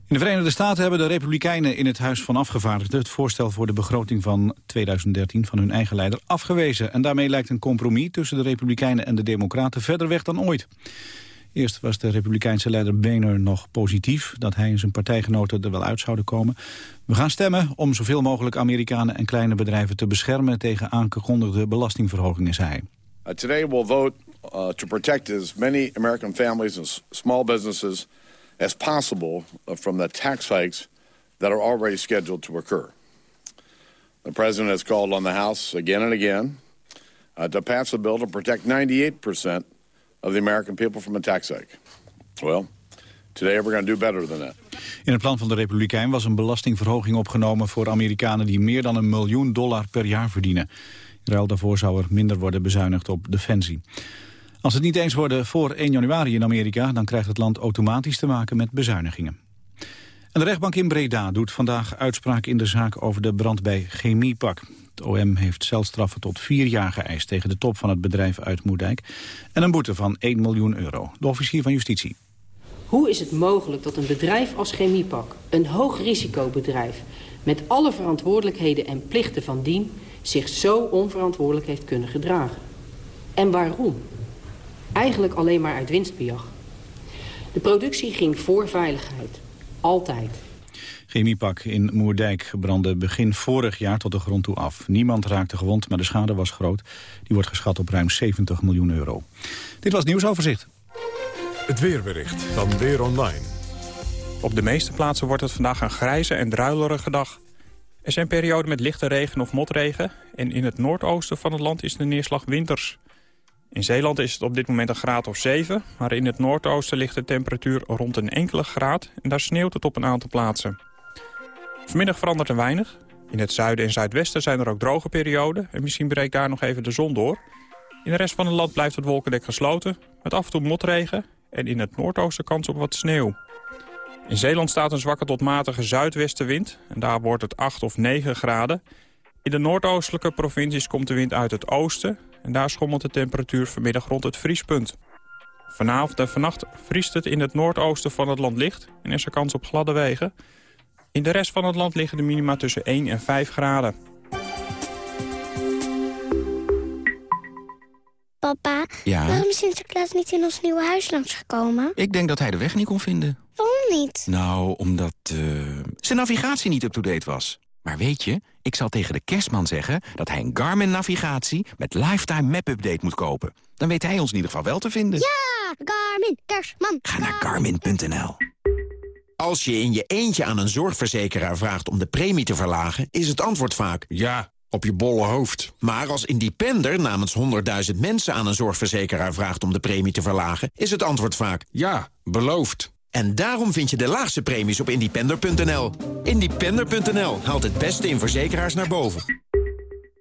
In de Verenigde Staten hebben de Republikeinen in het Huis van Afgevaardigden... het voorstel voor de begroting van 2013 van hun eigen leider afgewezen. En daarmee lijkt een compromis tussen de Republikeinen en de Democraten verder weg dan ooit. Eerst was de Republikeinse leider Boehner nog positief... dat hij en zijn partijgenoten er wel uit zouden komen. We gaan stemmen om zoveel mogelijk Amerikanen en kleine bedrijven te beschermen... tegen aangekondigde belastingverhogingen, zei hij.
Uh, today we'll vote uh, to protect as many American families and small businesses as possible uh, from the tax hikes that are already scheduled to occur. The president has called on the House again and again uh, to pass a bill to protect 98 percent of the American people tax hike. Well, today we're going to do better.
In het plan van de Republikein was een belastingverhoging opgenomen voor Amerikanen die meer dan een miljoen dollar per jaar verdienen. In ruil daarvoor zou er minder worden bezuinigd op defensie. Als het niet eens worden voor 1 januari in Amerika... dan krijgt het land automatisch te maken met bezuinigingen. En de rechtbank in Breda doet vandaag uitspraak in de zaak over de brand bij Chemiepak. Het OM heeft celstraffen tot vier jaar geëist tegen de top van het bedrijf uit Moerdijk... en een boete van 1 miljoen euro. De officier van Justitie.
Hoe is het mogelijk dat een bedrijf als Chemiepak, een hoogrisicobedrijf... met alle verantwoordelijkheden en plichten van dien... zich zo onverantwoordelijk heeft kunnen gedragen? En waarom? Eigenlijk alleen maar uit winstbejag. De productie ging voor veiligheid. Altijd.
Chemiepak in Moerdijk brandde begin vorig jaar tot de grond toe af. Niemand raakte gewond, maar de schade was groot. Die wordt geschat op ruim 70 miljoen euro. Dit was het nieuwsoverzicht.
Het weerbericht van Weer Online.
Op de meeste plaatsen wordt het vandaag een grijze en druilerige dag. Er zijn perioden met lichte regen of motregen... en in het noordoosten van het land is de neerslag winters. In Zeeland is het op dit moment een graad of 7, maar in het noordoosten ligt de temperatuur rond een enkele graad en daar sneeuwt het op een aantal plaatsen. Vanmiddag verandert er weinig. In het zuiden en zuidwesten zijn er ook droge perioden en misschien breekt daar nog even de zon door. In de rest van het land blijft het wolkendek gesloten, met af en toe motregen en in het noordoosten kans op wat sneeuw. In Zeeland staat een zwakke tot matige zuidwestenwind en daar wordt het 8 of 9 graden. In de noordoostelijke provincies komt de wind uit het oosten en daar schommelt de temperatuur vanmiddag rond het vriespunt. Vanavond en vannacht vriest het in het noordoosten van het land licht en is er kans op gladde wegen. In de rest van het land liggen de minima tussen 1 en 5 graden.
Papa,
Ja?
waarom is Sinterklaas niet in ons nieuwe huis langsgekomen?
Ik denk dat hij de weg niet kon vinden.
Waarom niet?
Nou, omdat eh, zijn navigatie niet up-to-date was. Maar weet je, ik zal tegen de kerstman zeggen... dat hij een Garmin-navigatie met Lifetime Map-update moet kopen. Dan weet hij ons in ieder geval wel te vinden.
Ja, Garmin, kerstman.
Ga naar Garmin.nl.
Als je in je eentje aan een zorgverzekeraar vraagt om de premie te verlagen... is het antwoord vaak... Ja, op je bolle hoofd. Maar als independer namens 100.000 mensen aan een zorgverzekeraar vraagt... om de premie te verlagen, is het antwoord vaak... Ja, beloofd. En daarom vind je de laagste premies op independer.nl. Independer.nl haalt het beste in verzekeraars naar boven.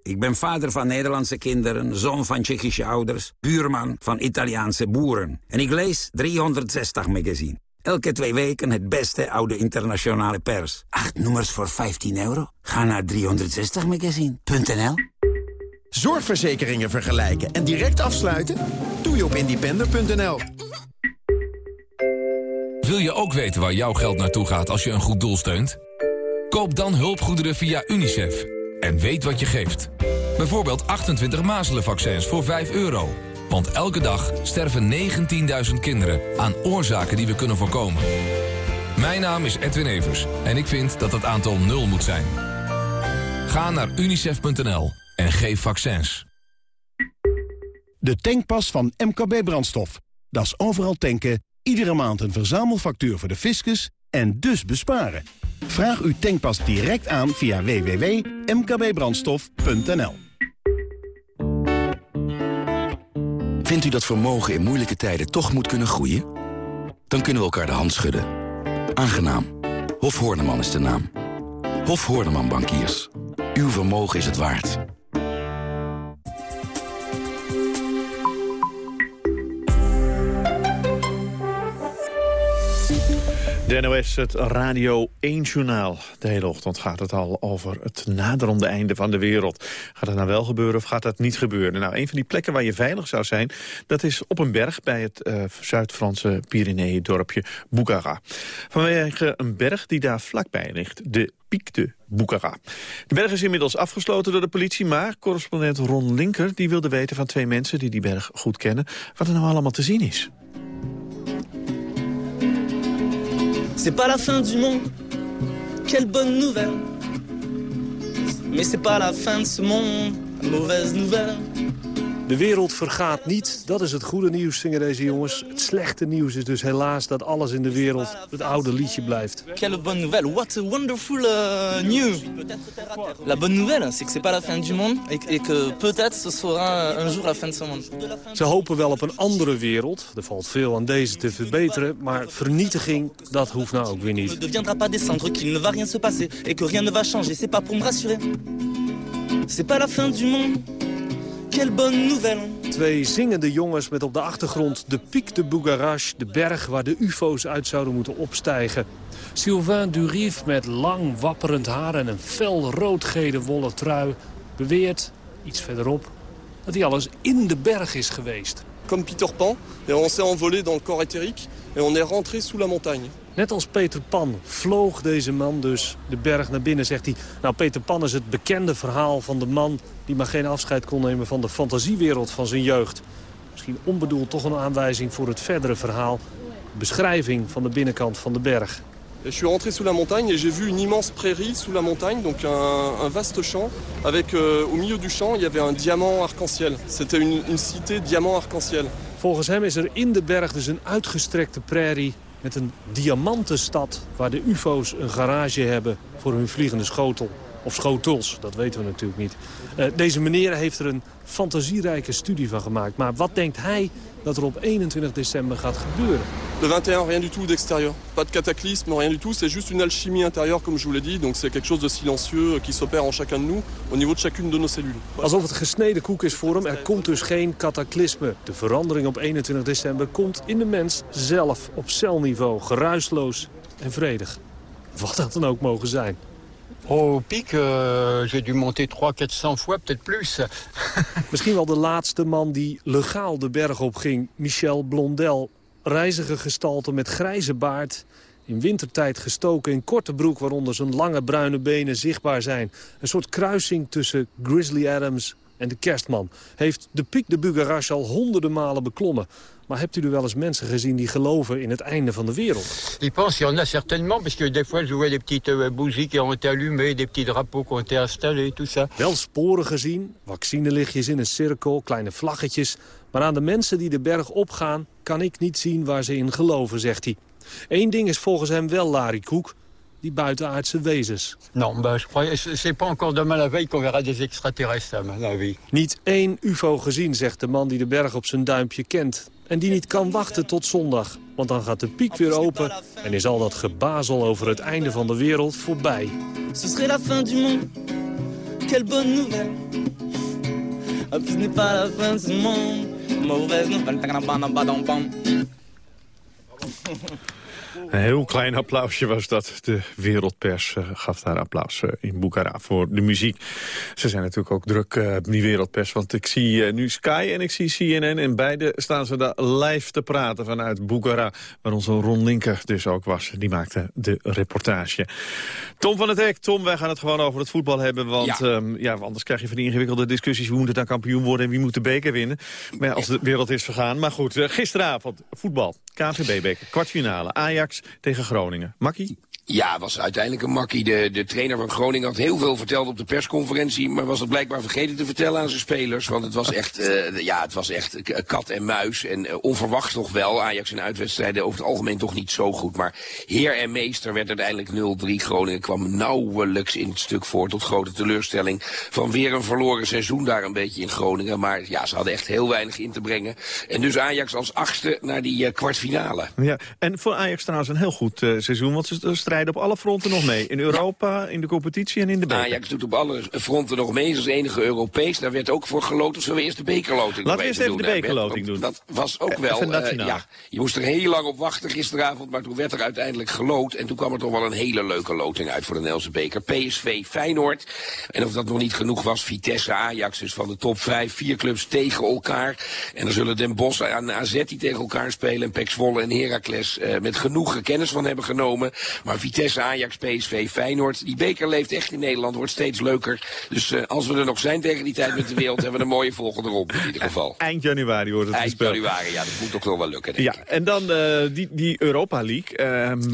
Ik ben vader van Nederlandse kinderen, zoon van Tsjechische ouders... buurman van Italiaanse boeren. En ik lees 360 magazine. Elke twee weken het beste oude internationale pers. Acht nummers voor 15 euro? Ga naar 360magazine.nl
Zorgverzekeringen vergelijken en direct afsluiten? Doe je op independer.nl.
Wil je ook weten waar jouw geld naartoe gaat als je een goed doel steunt? Koop dan hulpgoederen via UNICEF. En weet wat je geeft. Bijvoorbeeld 28 mazelenvaccins voor 5 euro. Want elke dag sterven 19.000 kinderen aan oorzaken die we kunnen voorkomen. Mijn naam is Edwin Evers en ik vind dat het aantal nul moet zijn. Ga naar unicef.nl en geef vaccins.
De tankpas van MKB Brandstof. Dat is overal tanken, iedere maand een verzamelfactuur voor de fiscus en dus besparen. Vraag uw tankpas direct aan via www.mkbbrandstof.nl
Vindt u dat vermogen in moeilijke tijden toch moet kunnen groeien? Dan kunnen we elkaar de hand schudden. Aangenaam. Hof Horneman is de naam. Hof Horneman Bankiers. Uw vermogen is het waard.
De NOS, het Radio 1-journaal. De hele ochtend gaat het al over het naderende einde van de wereld. Gaat het nou wel gebeuren of gaat dat niet gebeuren? Nou, een van die plekken waar je veilig zou zijn... dat is op een berg bij het uh, Zuid-Franse Pyrenee-dorpje Bougara. Vanwege een berg die daar vlakbij ligt, de Pic de Bougara. De berg is inmiddels afgesloten door de politie... maar correspondent Ron Linker die wilde weten van twee mensen... die die berg goed kennen, wat er nou allemaal te zien is.
C'est pas la fin du monde, quelle bonne nouvelle. Mais c'est pas la fin de ce monde, mauvaise nouvelle.
De wereld vergaat niet, dat is het goede nieuws, zingen deze jongens. Het slechte nieuws is dus helaas dat alles in de wereld het oude liedje blijft.
Quelle bonne nouvelle, what a wonderful uh, news. La bonne nouvelle, c'est que c'est pas la fin du monde et, que peut-être ce sera un jour la fin de ce monde.
Ze hopen wel op een andere wereld. Er valt veel aan deze te verbeteren, maar vernietiging, dat hoeft nou ook weer niet.
Ne deviendra pas descendre, qu'il ne va rien se passer et que rien ne va changer, c'est pas pour me rassurer. C'est pas la fin du monde. Quelle bonne nouvelle.
Twee zingende jongens met op de achtergrond de Pic de Bougarache... de berg waar de ufo's uit zouden moeten opstijgen. Sylvain Durief met lang wapperend haar en een fel roodgele wollen trui... beweert, iets verderop, dat hij alles in de berg is geweest.
Comme Peter Pan, et on s'est envolé dans le corps éthérique... et on est rentré sous la montagne.
Net als Peter Pan vloog deze man dus de berg naar binnen, zegt hij. Nou, Peter Pan is het bekende verhaal van de man... die maar geen afscheid kon nemen van de fantasiewereld van zijn jeugd. Misschien onbedoeld toch een aanwijzing voor het verdere verhaal. Beschrijving van de binnenkant van de berg.
Je suis rentré sous la montagne et j'ai vu une immense prairie sous la montagne, donc un, un vaste champ. Avec euh, au milieu du champ, il y avait un diamant arc-en-ciel. C'était une, une cité diamant arc-en-ciel.
Volgens hem is er in de berg dus een uitgestrekte prairie met een diamantenstad waar de ufo's een garage hebben voor hun vliegende schotel. Of schotels, dat weten we natuurlijk niet. Uh, deze meneer heeft er een fantasierijke studie van gemaakt. Maar wat denkt hij dat er op 21 december gaat gebeuren?
Le 21, rien du tout d'extérieur. Pas de cataclysme, rien du tout. C'est juste une alchimie intérieure, comme je vous l'ai dit. Donc c'est quelque chose de silencieux qui s'opère en chacun de nous, au niveau de chacune de nos cellules.
Alsof het gesneden koek is voor hem. Er komt dus geen cataclysme. De verandering op 21 december komt in de mens zelf, op celniveau, geruisloos en vredig. Wat dat dan ook mogen zijn.
Au pic, euh, j'ai dû monter 300, 400 fois, peut-être plus.
Misschien wel de laatste man die legaal de berg op ging. Michel Blondel, reizige gestalte met grijze baard. In wintertijd gestoken in korte broek waaronder zijn lange bruine benen zichtbaar zijn. Een soort kruising tussen Grizzly Adams en de kerstman. Heeft de Pic de Bugarache al honderden malen beklommen. Maar hebt u er wel eens mensen gezien die geloven in het einde van de wereld?
Ik pense, il y en a certainement, parce que des fois je vois des petites euh, bougies qui ont été allumées, des petits drapeaux qui ont été installés, tout ça.
Wel sporen gezien, vaccinelichtjes in een cirkel, kleine vlaggetjes. Maar aan de mensen die de berg opgaan, kan ik niet zien waar ze in geloven, zegt hij. Eén ding is volgens hem wel Larry Koek, die buitenaardse wezens.
Non, bah, je crois, c'est pas encore demain la veille qu'on verra des extraterrestres, à mon avis.
Niet één ufo gezien, zegt de man die de berg op zijn duimpje kent. En die niet kan wachten tot zondag. Want dan gaat de piek weer open en is al dat gebazel over het einde van de wereld voorbij.
La fin du monde. Quelle bonne nouvelle. Pas la fin du monde. Mauvaise.
Een heel klein applausje was dat. De wereldpers uh, gaf daar applaus uh, in Bukhara voor de muziek. Ze zijn natuurlijk ook druk, uh, die wereldpers. Want ik zie nu Sky en ik zie CNN. En beide staan ze daar live te praten vanuit Bukhara. Waar onze Ron Linker dus ook was. Die maakte de reportage. Tom van het Hek. Tom, wij gaan het gewoon over het voetbal hebben. Want ja. Um, ja, anders krijg je van die ingewikkelde discussies. Wie moet dan kampioen worden en wie moet de beker winnen? Maar ja, als de wereld is vergaan. Maar goed, gisteravond voetbal. KVB-beker, kwartfinale. Ajax tegen Groningen. Makkie?
Ja, was uiteindelijk een makkie. De, de trainer van Groningen had heel veel verteld op de persconferentie, maar was het blijkbaar vergeten te vertellen aan zijn spelers. Want het was echt, uh, ja, het was echt kat en muis. En uh, onverwacht toch wel. Ajax in uitwedstrijden over het algemeen toch niet zo goed. Maar heer en meester werd uiteindelijk 0-3. Groningen kwam nauwelijks in het stuk voor tot grote teleurstelling van weer een verloren seizoen daar een beetje in Groningen. Maar ja, ze hadden echt heel weinig in te brengen. En dus Ajax als achtste naar die uh, kwartfinale.
Ja, en voor Ajax trouwens een heel goed seizoen, want ze strijden op alle fronten nog mee. In Europa, in de competitie en in de beker.
Ajax doet op alle fronten nog mee. als enige Europees. Daar werd ook voor geloten. Zullen we eerst de bekerloting
Laten we eerst even de bekerloting doen.
Dat was ook wel... Uh, ja, je moest er heel lang op wachten gisteravond. Maar toen werd er uiteindelijk geloot. En toen kwam er toch wel een hele leuke loting uit voor de Nederlandse beker. PSV Feyenoord. En of dat nog niet genoeg was, Vitesse Ajax. Dus van de top 5, vier clubs tegen elkaar. En dan zullen Den Bosch en AZ die tegen elkaar spelen. En Pek Zwolle en Heracles uh, met genoeg kennis van hebben genomen. Maar Vitesse, Ajax, PSV, Feyenoord. Die beker leeft echt in Nederland, wordt steeds leuker. Dus uh, als we er nog zijn tegen die tijd met de wereld... hebben we een mooie volgende ronde in ieder geval.
Eind januari wordt het
Eind
gespeeld.
januari, ja, dat moet toch wel wel lukken, denk
ja,
ik.
En dan uh, die, die Europa League.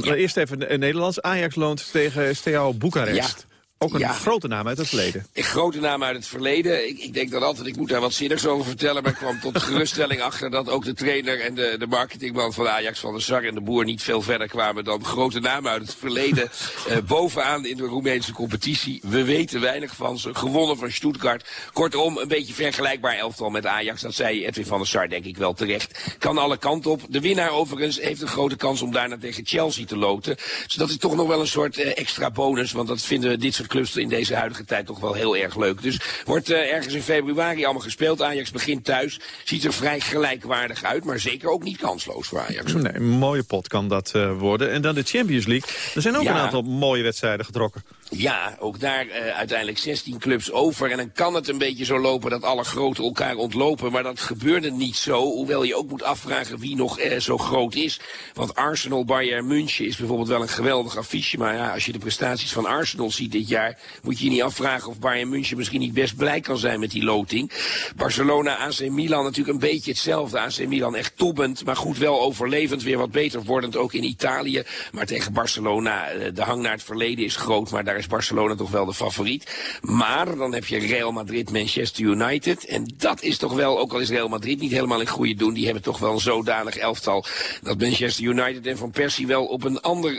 Ja. Eerst even Nederlands. Ajax loont tegen Steaua Boekarest.
Ja.
Ook een
Ja.
grote naam uit het verleden.
Een grote naam uit het verleden. Ik, ik denk dat altijd, ik moet daar wat zinnigs over vertellen. Maar ik kwam tot geruststelling achter dat ook de trainer en de, de marketingman van Ajax van der Sar en de Boer niet veel verder kwamen dan grote namen uit het verleden. eh, bovenaan in de Roemeense competitie. We weten weinig van ze. Gewonnen van Stuttgart. Kortom, een beetje vergelijkbaar elftal met Ajax. Dat zei Edwin van der Sar denk ik wel terecht. Kan alle kanten op. De winnaar overigens heeft een grote kans om daarna tegen Chelsea te loten. Dus dat is toch nog wel een soort eh, extra bonus. Want dat vinden dit soort clubs in deze huidige tijd toch wel heel erg leuk. Dus wordt eh, ergens in februari allemaal gespeeld. Ajax begint thuis. Ziet er vrij gelijkwaardig uit. Maar zeker ook niet kansloos voor Ajax.
Nee, een mooie pot kan dat eh, worden. En dan de Champions League. Er zijn ook
Ja.
een aantal mooie wedstrijden getrokken.
Ja, ook daar eh, uiteindelijk 16 clubs over. En dan kan het een beetje zo lopen dat alle grote elkaar ontlopen. Maar dat gebeurde niet zo. Hoewel je ook moet afvragen wie nog eh, zo groot is. Want Arsenal, Bayern München is bijvoorbeeld wel een geweldig affiche. Maar ja, als je de prestaties van Arsenal ziet dit jaar... moet je je niet afvragen of Bayern München misschien niet best blij kan zijn met die loting. Barcelona, AC Milan natuurlijk een beetje hetzelfde. AC Milan echt toppend, maar goed wel overlevend. Weer wat beter wordend ook in Italië. Maar tegen Barcelona, eh, de hang naar het verleden is groot. Maar daar is Barcelona toch wel de favoriet. Maar dan heb je Real Madrid, Manchester United. En dat is toch wel, ook al is Real Madrid niet helemaal in goede doen... die hebben toch wel een zodanig elftal... dat Manchester United en Van Persie wel op een ander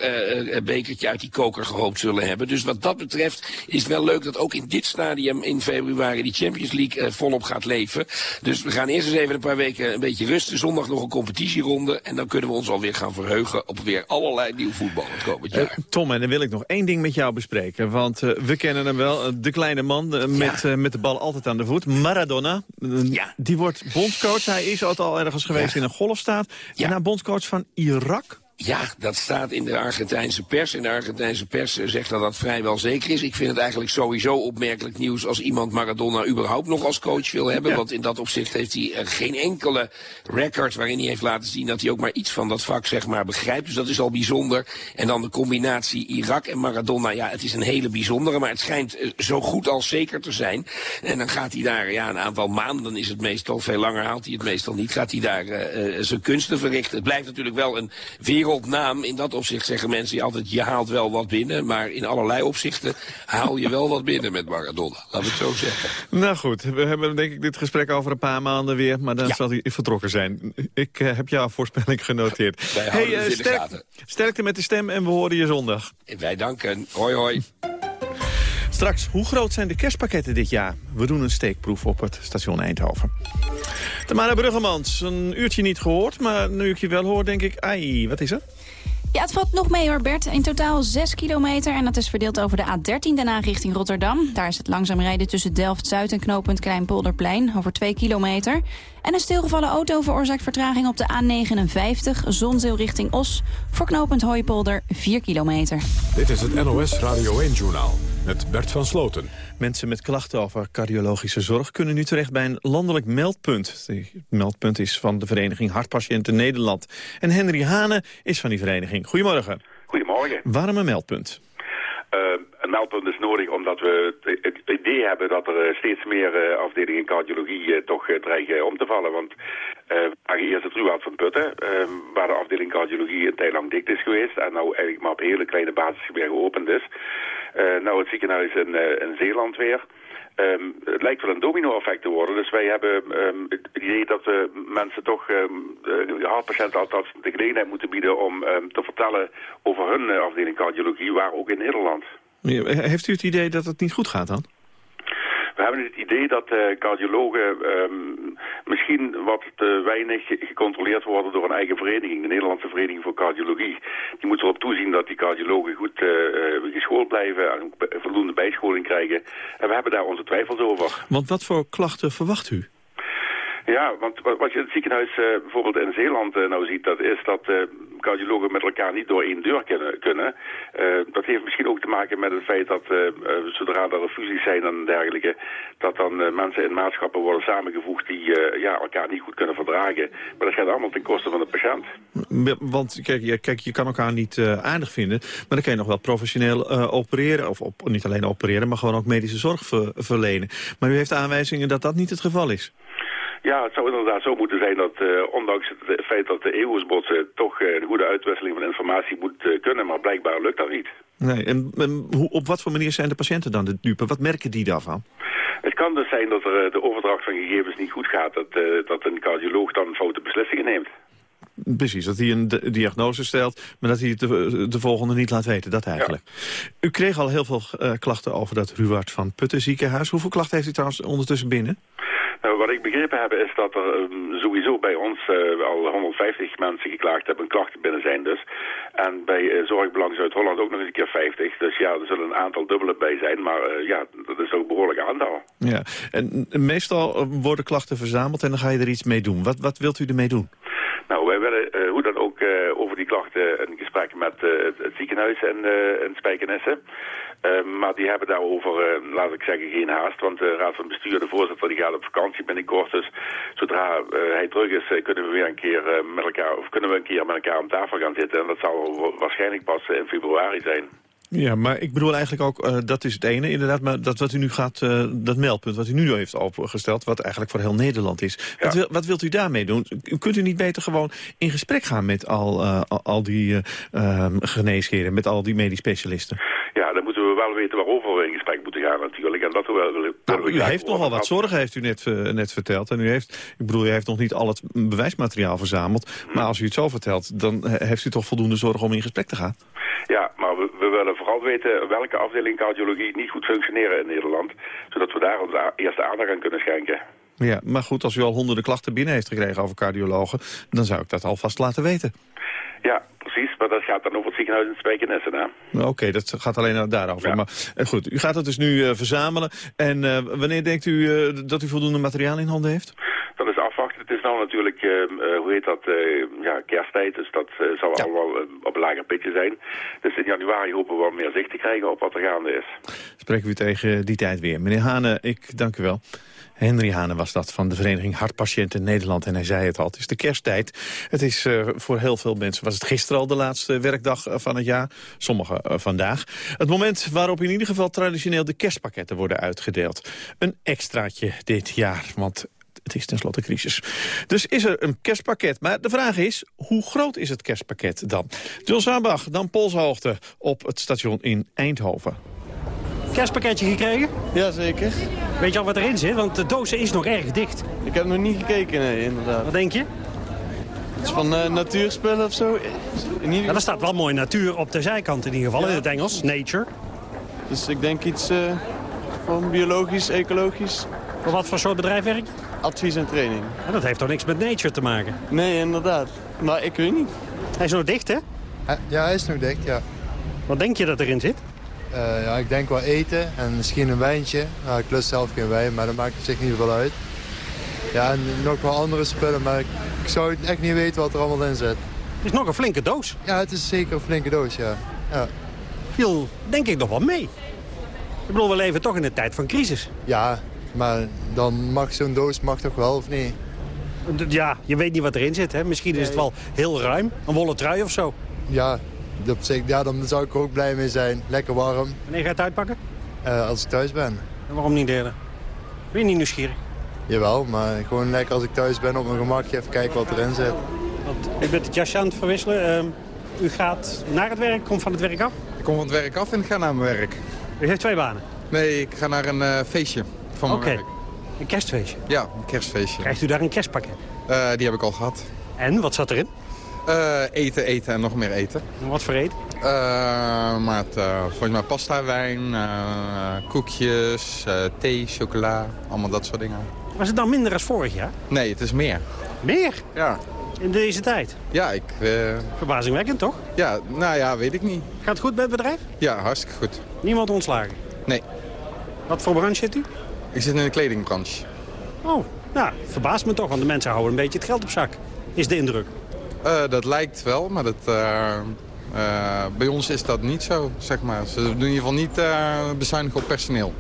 uh, bekertje uit die koker gehoopt zullen hebben. Dus wat dat betreft is het wel leuk dat ook in dit stadium in februari... die Champions League volop gaat leven. Dus we gaan eerst eens even een paar weken een beetje rusten. Zondag nog een competitieronde. En dan kunnen we ons alweer gaan verheugen op weer allerlei nieuw voetbal het komend jaar.
Tom, en dan wil ik nog één ding met jou bespreken. Want we kennen hem wel, de kleine man met, ja. met de bal altijd aan de voet. Maradona, ja. die wordt bondscoach. Hij is al ergens geweest in een golfstaat. En naar bondscoach van Irak.
Ja, dat staat in de Argentijnse pers. En de Argentijnse pers zegt dat dat vrijwel zeker is. Ik vind het eigenlijk sowieso opmerkelijk nieuws als iemand Maradona überhaupt nog als coach wil hebben. Ja. Want in dat opzicht heeft hij geen enkele record waarin hij heeft laten zien dat hij ook maar iets van dat vak zeg maar begrijpt. Dus dat is al bijzonder. En dan de combinatie Irak en Maradona. Ja, het is een hele bijzondere, maar het schijnt zo goed als zeker te zijn. En dan gaat hij daar, ja, een aantal maanden is het meestal, veel langer haalt hij het meestal niet, gaat hij daar uh, zijn kunsten verrichten. Het blijft natuurlijk wel een wereld wereldnaam. In dat opzicht zeggen mensen je altijd, je haalt wel wat binnen. Maar in allerlei opzichten haal je wel wat binnen met Maradona. Laten we het zo zeggen.
Nou goed, we hebben denk ik dit gesprek over een paar maanden weer. Maar dan ja. zal hij vertrokken zijn. Ik uh, heb jouw voorspelling genoteerd.
Wij hey, uh,
sterk, sterkte met de stem en we horen je zondag.
Wij danken. Hoi hoi.
Straks, hoe groot zijn de kerstpakketten dit jaar? We doen een steekproef op het station Eindhoven. Tamara Bruggemans, een uurtje niet gehoord, maar nu ik je wel hoor, denk ik, ai, wat is er?
Ja, het valt nog mee hoor Bert. In totaal 6 kilometer en dat is verdeeld over de A13 daarna richting Rotterdam. Daar is het langzaam rijden tussen Delft-Zuid en knooppunt Kleinpolderplein over 2 kilometer. En een stilgevallen auto veroorzaakt vertraging op de A59 Zonzeel richting Os. Voor knooppunt Hooipolder 4 kilometer.
Dit is het NOS Radio 1-journaal met Bert van Sloten.
Mensen met klachten over cardiologische zorg kunnen nu terecht bij een landelijk meldpunt. Het meldpunt is van de vereniging Hartpatiënten Nederland. En Henry Hane is van die vereniging. Goedemorgen.
Goedemorgen.
Waarom een meldpunt?
Uh, een meldpunt is nodig omdat we het idee hebben dat er steeds meer uh, afdelingen cardiologie uh, toch dreigen om te vallen. Want zagen eerst het Ruwaard van Putten, waar de afdeling cardiologie een tijd lang dicht is geweest. En nou eigenlijk maar op hele kleine basis weer geopend is. Nou het ziekenhuis in, in Zeeland weer. Um, het lijkt wel een domino-effect te worden. Dus wij hebben um, het idee dat we mensen toch, um, de hartpatiënten althans, de gelegenheid moeten bieden om te vertellen over hun afdeling cardiologie, waar ook in Nederland.
Heeft u het idee dat het niet goed gaat dan?
We hebben het idee dat uh, cardiologen um, misschien wat te weinig gecontroleerd worden door een eigen vereniging, de Nederlandse Vereniging voor Cardiologie. Die moet erop toezien dat die cardiologen goed uh, geschoold blijven en voldoende bijscholing krijgen. En we hebben daar onze twijfels over.
Want wat voor klachten verwacht u?
Ja, want wat je in het ziekenhuis uh, bijvoorbeeld in Zeeland uh, nou ziet, dat is dat uh, cardiologen met elkaar niet door één deur kunnen. dat heeft misschien ook te maken met het feit dat zodra er fusies zijn en dergelijke, dat dan mensen in maatschappen worden samengevoegd die ja, elkaar niet goed kunnen verdragen. Maar dat gaat allemaal ten koste van de patiënt.
Want kijk, je, kijk, je kan elkaar niet aardig vinden, maar dan kan je nog wel professioneel opereren. Of op, niet alleen opereren, maar gewoon ook medische zorg ver, verlenen. Maar u heeft aanwijzingen dat dat niet het geval is.
Ja, het zou inderdaad zo moeten zijn dat, uh, ondanks het feit dat de eeuwensbotsen toch uh, een goede uitwisseling van informatie moet kunnen, maar blijkbaar lukt dat niet.
Nee, en, en hoe, op wat voor manier zijn de patiënten dan de dupe? Wat merken die daarvan?
Het kan dus zijn dat er de overdracht van gegevens niet goed gaat, dat, dat een cardioloog dan foute beslissingen neemt.
Precies, dat hij een diagnose stelt, maar dat hij het de, de volgende niet laat weten. Dat eigenlijk. Ja. U kreeg al heel veel uh, klachten over dat Ruwaard van Putten ziekenhuis. Hoeveel klachten heeft u trouwens ondertussen binnen?
Nou, wat ik begrepen heb is dat er um, sowieso bij ons uh, al 150 mensen geklaagd hebben, klachten binnen zijn dus. En bij uh, Zorgbelang Zuid-Holland ook nog eens een keer 50. Dus ja, er zullen een aantal dubbele bij zijn, maar uh, ja, dat is ook een behoorlijk aantal.
Ja, en meestal worden klachten verzameld en dan ga je er iets mee doen. Wat, wat wilt u ermee doen?
Nou, wij willen hoe dan ook klachten een gesprek met het, het, ziekenhuis in, in Spijkenisse. Uh, maar die hebben daarover, uh, laat ik zeggen, geen haast. Want de Raad van Bestuur, de voorzitter, die gaat op vakantie binnenkort. Dus zodra hij terug is, kunnen we weer een keer met elkaar, of kunnen we een keer met elkaar aan tafel gaan zitten. En dat zal waarschijnlijk pas in februari zijn.
Ja, maar ik bedoel eigenlijk ook, uh, dat is het ene inderdaad, maar dat wat u nu gaat, uh, dat meldpunt wat u nu heeft opgesteld, wat eigenlijk voor heel Nederland is. Ja. Wat, wil, wat, wilt u daarmee doen? Kunt u niet beter gewoon in gesprek gaan met al, uh, al die geneesheren, met al die medisch specialisten?
Ja, dan moeten we we wel weten waarover we in gesprek moeten gaan natuurlijk. En dat we wel, willen
Nou, u heeft nog wel
horen.
wat zorgen, heeft u net, eh, net verteld. En u heeft, ik bedoel, u heeft nog niet al het bewijsmateriaal verzameld. Maar als u het zo vertelt, dan eh, heeft u toch voldoende zorg om in gesprek te gaan?
Ja, willen vooral weten welke afdeling cardiologie niet goed functioneren in Nederland. Zodat we daar onze eerste aandacht aan kunnen schenken.
Ja, maar goed, als u al honderden klachten binnen heeft gekregen over cardiologen... dan zou ik dat alvast laten weten.
Ja, precies. Maar dat gaat dan over het ziekenhuis in Spijkenisse, hè?
Nou, Oké, dat gaat alleen daarover. Maar eh, goed, u gaat het dus nu eh, verzamelen. En eh, wanneer denkt u eh, dat u voldoende materiaal in handen heeft?
Dat is afwachten. Het is nou natuurlijk, eh, eh, hoe heet dat, eh, ja, kersttijd. Dus dat eh, zal allemaal op een lager pitje zijn. Dus in januari hopen we wat meer zicht te krijgen op wat er gaande is.
Spreken we u tegen die tijd weer. Meneer Hane, ik dank u wel. Henry Hane was dat van de Vereniging Hartpatiënten Nederland. En hij zei het al, het is de kersttijd. Het is voor heel veel mensen, was het gisteren al de laatste werkdag van het jaar. Sommigen vandaag. Het moment waarop in ieder geval traditioneel de kerstpakketten worden uitgedeeld. Een extraatje dit jaar, want het is tenslotte crisis. Dus is er een kerstpakket. Maar de vraag is, hoe groot is het kerstpakket dan? John Sabach, dan polshoogte op het station in Eindhoven.
Kerstpakketje gekregen?
Jazeker.
Weet je al wat erin zit? Want de doos is nog erg dicht.
Ik heb nog niet gekeken, nee, inderdaad.
Wat denk je?
Het is van eh, natuurspullen of zo. In ieder
Ja, er staat wel mooi natuur op de zijkant in ieder geval, in het Engels. Nature.
Dus ik denk iets eh, van biologisch, ecologisch.
Voor wat voor soort bedrijf werk je?
Advies en training.
Ja, dat heeft toch niks met nature te maken?
Nee, inderdaad. Maar ik weet niet.
Hij is nog dicht, hè?
Ja, hij is nog dicht, ja.
Wat denk je dat erin zit?
Eh, ja, ik denk wel eten en misschien een wijntje. Nou, ik lust zelf geen wijn, maar dat maakt op zich niet veel uit. Ja, en nog wel andere spullen, maar ik, ik zou echt niet weten wat er allemaal in zit. Het
is nog een flinke doos.
Ja, het is zeker een flinke doos, ja. ja.
Viel, denk ik, nog wel mee. Ik bedoel, we leven toch in een tijd van crisis.
Ja, maar dan mag zo'n doos mag toch wel, of niet?
Ja, je weet niet wat erin zit, hè? Misschien is het wel heel ruim. Een wollen trui of zo.
Ja, op zich, ja, dan zou ik er ook blij mee zijn. Lekker warm.
Wanneer ga je het uitpakken?
Eh, als ik thuis ben.
En waarom niet eerder? Ben je niet nieuwsgierig?
Jawel, maar gewoon lekker als ik thuis ben op mijn gemakje even kijken wat erin zit.
Want u bent het jasje aan het verwisselen. Ehm, u gaat naar het werk, komt van het werk af?
Ik kom van het werk af en ik ga naar mijn werk.
U heeft twee banen?
Nee, ik ga naar een eh, feestje van mijn
Oké.
werk.
Een kerstfeestje?
Ja, een kerstfeestje.
Krijgt u daar een kerstpakket?
Eh, die heb ik al gehad.
En, wat zat erin?
Eh, eten, eten en nog meer eten.
En wat voor eten?
Eh, maar het, volgens mij pasta, wijn, koekjes, thee, chocola, allemaal dat soort dingen.
Was het dan minder als vorig jaar?
Nee, het is meer.
Meer?
Ja.
In deze tijd?
Ja, ik...
Verbazingwekkend, toch?
Ja, nou ja, weet ik niet.
Gaat het goed met het bedrijf?
Ja, hartstikke goed.
Niemand ontslagen?
Nee.
Wat voor branche zit u?
Ik zit in de kledingbranche.
Oh, nou, verbaast me toch, want de mensen houden een beetje het geld op zak. Is de indruk.
Eh, dat lijkt wel, maar dat, eh, eh, bij ons is dat niet zo, zeg maar. Ze doen in ieder geval niet eh, bezuinigen op personeel.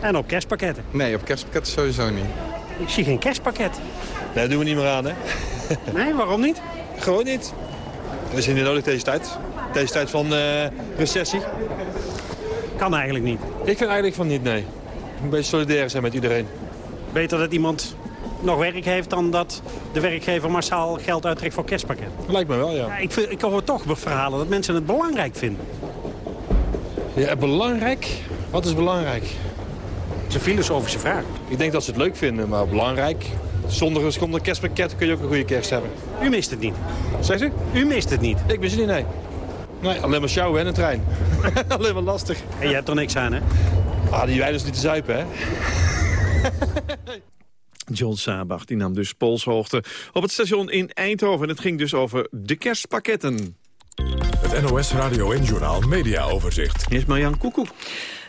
En op kerstpakketten?
Nee, op kerstpakketten sowieso niet.
Ik zie geen kerstpakket.
Nee, dat doen we niet meer aan, hè?
Nee, waarom niet?
Gewoon niet. We zijn niet nodig deze tijd. Deze tijd van eh, recessie.
Kan eigenlijk niet.
Ik vind eigenlijk van niet, nee. Een beetje solidair zijn met iedereen.
Beter dat iemand nog werk heeft dan dat de werkgever massaal geld uittrekt voor kerstpakket.
Lijkt me wel, ja.
Ja, ik, vind, ik hoor toch verhalen dat mensen het belangrijk vinden.
Ja, belangrijk? Wat is belangrijk?
Dat is een filosofische vraag.
Ik denk dat ze het leuk vinden, maar belangrijk... Zonder, zonder kerstpakket kun je ook een goede kerst hebben.
U mist het niet.
Zegt u?
U mist het niet.
Ik mis het niet, nee. Nee, alleen maar sjouwen en een trein. alleen maar lastig.
En je hebt er niks aan, hè?
Ah, die wijden is niet te zuipen, hè?
John Sabach die nam dus polshoogte op het station in Eindhoven. Het ging dus over de kerstpakketten.
Het NOS Radio en Journal Media Overzicht.
Hier is Marjan Koekoek.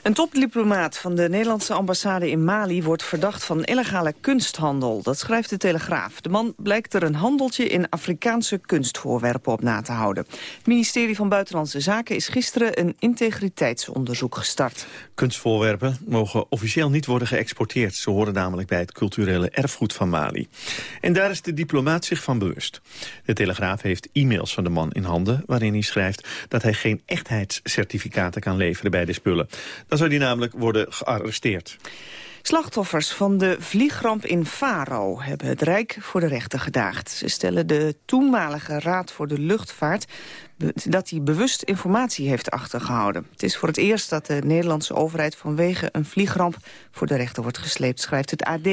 Een topdiplomaat van de Nederlandse ambassade in Mali wordt verdacht van illegale kunsthandel. Dat schrijft de Telegraaf. De man blijkt er een handeltje in Afrikaanse kunstvoorwerpen op na te houden. Het ministerie van Buitenlandse Zaken is gisteren een integriteitsonderzoek gestart.
Kunstvoorwerpen mogen officieel niet worden geëxporteerd. Ze horen namelijk bij het culturele erfgoed van Mali. En daar is de diplomaat zich van bewust. De Telegraaf heeft e-mails van de man in handen... waarin hij schrijft dat hij geen echtheidscertificaten kan leveren bij de spullen. Dan zou hij namelijk worden gearresteerd.
Slachtoffers van de vliegramp in Faro hebben het Rijk voor de rechter gedaagd. Ze stellen de toenmalige Raad voor de Luchtvaart dat hij bewust informatie heeft achtergehouden. Het is voor het eerst dat de Nederlandse overheid vanwege een vliegramp voor de rechter wordt gesleept, schrijft het AD.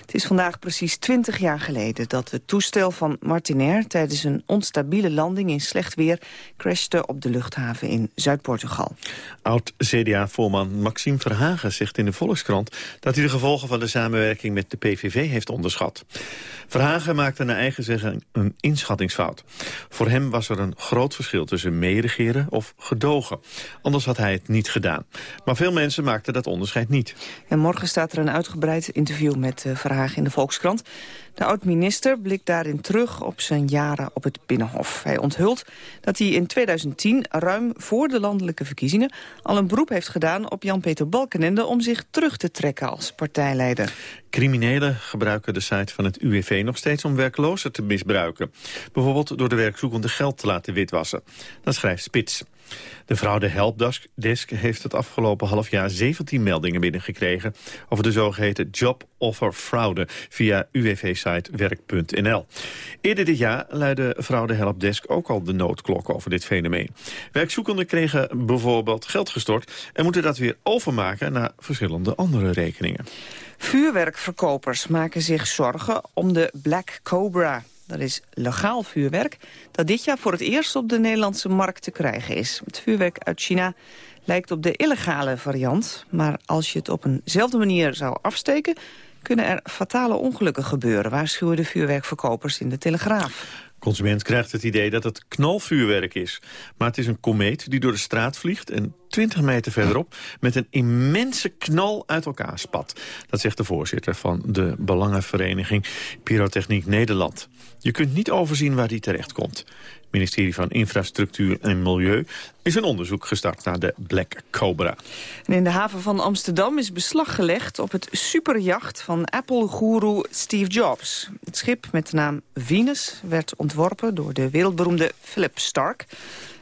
Het is vandaag precies twintig jaar geleden dat het toestel van Martinair tijdens een onstabiele landing in slecht weer crashte op de luchthaven in Zuid-Portugal.
Oud-CDA-voorman Maxime Verhagen zegt in de Volkskrant dat hij de gevolgen van de samenwerking met de PVV heeft onderschat. Verhagen maakte naar eigen zeggen een inschattingsfout. Voor hem was er een groot verschil tussen meeregeren of gedogen. Anders had hij het niet gedaan. Maar veel mensen maakten dat onderscheid niet.
En morgen staat er een uitgebreid interview met uh, Verhagen in de Volkskrant. De oud-minister blikt daarin terug op zijn jaren op het Binnenhof. Hij onthult dat hij in 2010, ruim voor de landelijke verkiezingen... al een beroep heeft gedaan op Jan-Peter Balkenende... om zich terug te trekken als partijleider.
Criminelen gebruiken de site van het UWV nog steeds om werklozen te misbruiken. Bijvoorbeeld door de werkzoekende geld te laten witwassen. Dat schrijft Spits. De fraude helpdesk heeft het afgelopen half jaar 17 meldingen binnengekregen... over de zogeheten job offer fraude via uwv-site werk.nl. Eerder dit jaar luidde fraude helpdesk ook al de noodklok over dit fenomeen. Werkzoekenden kregen bijvoorbeeld geld gestort... en moeten dat weer overmaken naar verschillende andere rekeningen.
Vuurwerkverkopers maken zich zorgen om de Black Cobra. Dat is legaal vuurwerk dat dit jaar voor het eerst op de Nederlandse markt te krijgen is. Het vuurwerk uit China lijkt op de illegale variant. Maar als je het op eenzelfde manier zou afsteken... kunnen er fatale ongelukken gebeuren, waarschuwen de vuurwerkverkopers in de Telegraaf.
Consument krijgt het idee dat het knalvuurwerk is. Maar het is een komeet die door de straat vliegt... en 20 meter verderop met een immense knal uit elkaar spat. Dat zegt de voorzitter van de Belangenvereniging Pyrotechniek Nederland. Je kunt niet overzien waar die terecht komt. Ministerie van Infrastructuur en Milieu is een onderzoek gestart naar de Black Cobra.
En in de haven van Amsterdam is beslag gelegd op het superjacht van Apple-goeroe Steve Jobs. Het schip met de naam Venus werd ontworpen door de wereldberoemde Philip Stark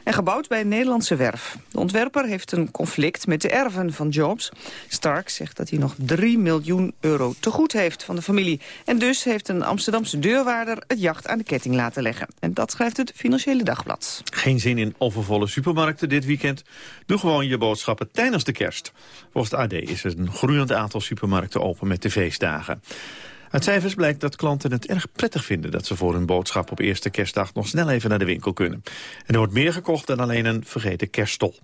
en gebouwd bij een Nederlandse werf. De ontwerper heeft een conflict met de erven van Jobs. Stark zegt dat hij nog 3 miljoen euro te goed heeft van de familie. En dus heeft een Amsterdamse deurwaarder het jacht aan de ketting laten leggen. En dat schrijft het Financiële Dagblad.
Geen zin in overvolle supermarkten dit weekend? Doe gewoon je boodschappen tijdens de kerst. Volgens de AD is er een groeiend aantal supermarkten open met de feestdagen. Uit cijfers blijkt dat klanten het erg prettig vinden... dat ze voor hun boodschap op eerste kerstdag nog snel even naar de winkel kunnen. En er wordt meer gekocht dan alleen een vergeten kerststol.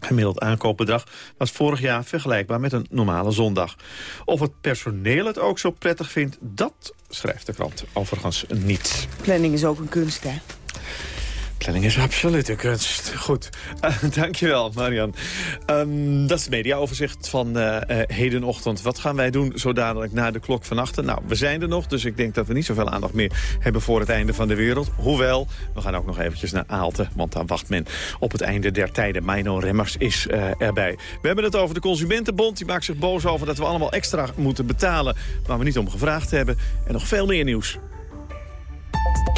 Gemiddeld aankoopbedrag was vorig jaar vergelijkbaar met een normale zondag. Of het personeel het ook zo prettig vindt, dat schrijft de krant overigens niet.
Planning is ook een kunst, hè?
Planning is absoluut een kunst. Goed, uh, dankjewel Marian. Um, dat is het mediaoverzicht van uh, uh, hedenochtend. Wat gaan wij doen zo dadelijk na de klok van achter? Nou, we zijn er nog, dus ik denk dat we niet zoveel aandacht meer hebben voor het einde van de wereld. Hoewel, we gaan ook nog eventjes naar Aalte, want daar wacht men op het einde der tijden. Mino Remmers is erbij. We hebben het over de Consumentenbond. Die maakt zich boos over dat we allemaal extra moeten betalen waar we niet om gevraagd hebben. En nog veel meer nieuws.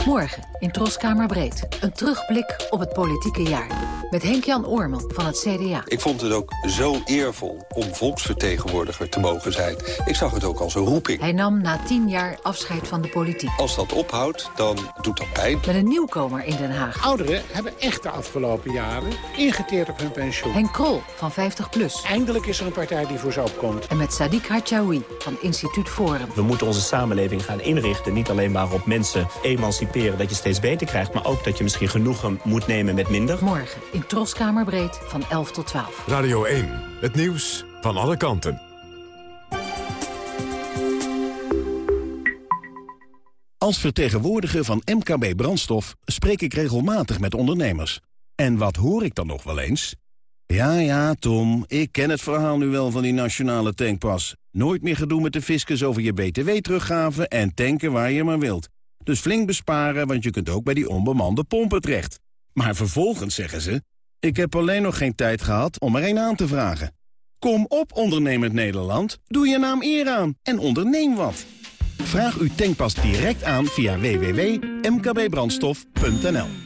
Morgen in Troskamer Breed. Een terugblik op het politieke jaar. Met Henk-Jan Oorman van het CDA.
Ik vond het ook zo eervol om volksvertegenwoordiger te mogen zijn. Ik zag het ook als een roeping.
Hij nam na tien jaar afscheid van de politiek.
Als dat ophoudt, dan doet dat pijn.
Met een nieuwkomer in Den Haag.
Ouderen hebben echt de afgelopen jaren ingeteerd op hun pensioen.
Henk Krol van 50PLUS.
Eindelijk is er een partij die voor ze opkomt.
En met Sadiq Harchaoui van Instituut Forum.
We moeten onze samenleving gaan inrichten. Niet alleen maar op mensen emanciperen dat je steeds beter krijgt... maar ook dat je misschien genoegen moet nemen met minder.
Morgen in Troskamerbreed van 11 tot 12.
Radio 1, het nieuws van alle kanten.
Als vertegenwoordiger van MKB Brandstof spreek ik regelmatig met ondernemers. En wat hoor ik dan nog wel eens? Ja, ja, Tom, ik ken het verhaal nu wel van die nationale tankpas. Nooit meer gedoe met de fiscus over je btw-teruggave en tanken waar je maar wilt. Dus flink besparen, want je kunt ook bij die onbemande pompen terecht. Maar vervolgens zeggen ze... ik heb alleen nog geen tijd gehad om er een aan te vragen. Kom op, ondernemend Nederland. Doe je naam eer aan en onderneem wat. Vraag uw tankpas direct aan via www.mkbbrandstof.nl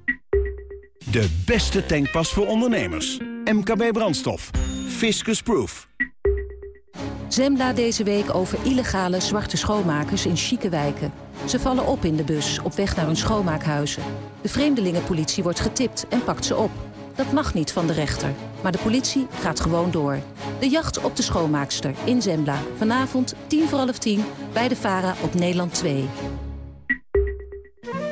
De beste tankpas voor ondernemers. MKB Brandstof. Fiscus Proof.
Zembla deze week over illegale zwarte schoonmakers in chique wijken. Ze vallen op in de bus op weg naar hun schoonmaakhuizen. De vreemdelingenpolitie wordt getipt en pakt ze op. Dat mag niet van de rechter. Maar de politie gaat gewoon door. De jacht op de schoonmaakster in Zembla. Vanavond tien voor half tien bij de VARA op Nederland 2.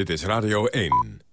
Dit is Radio 1.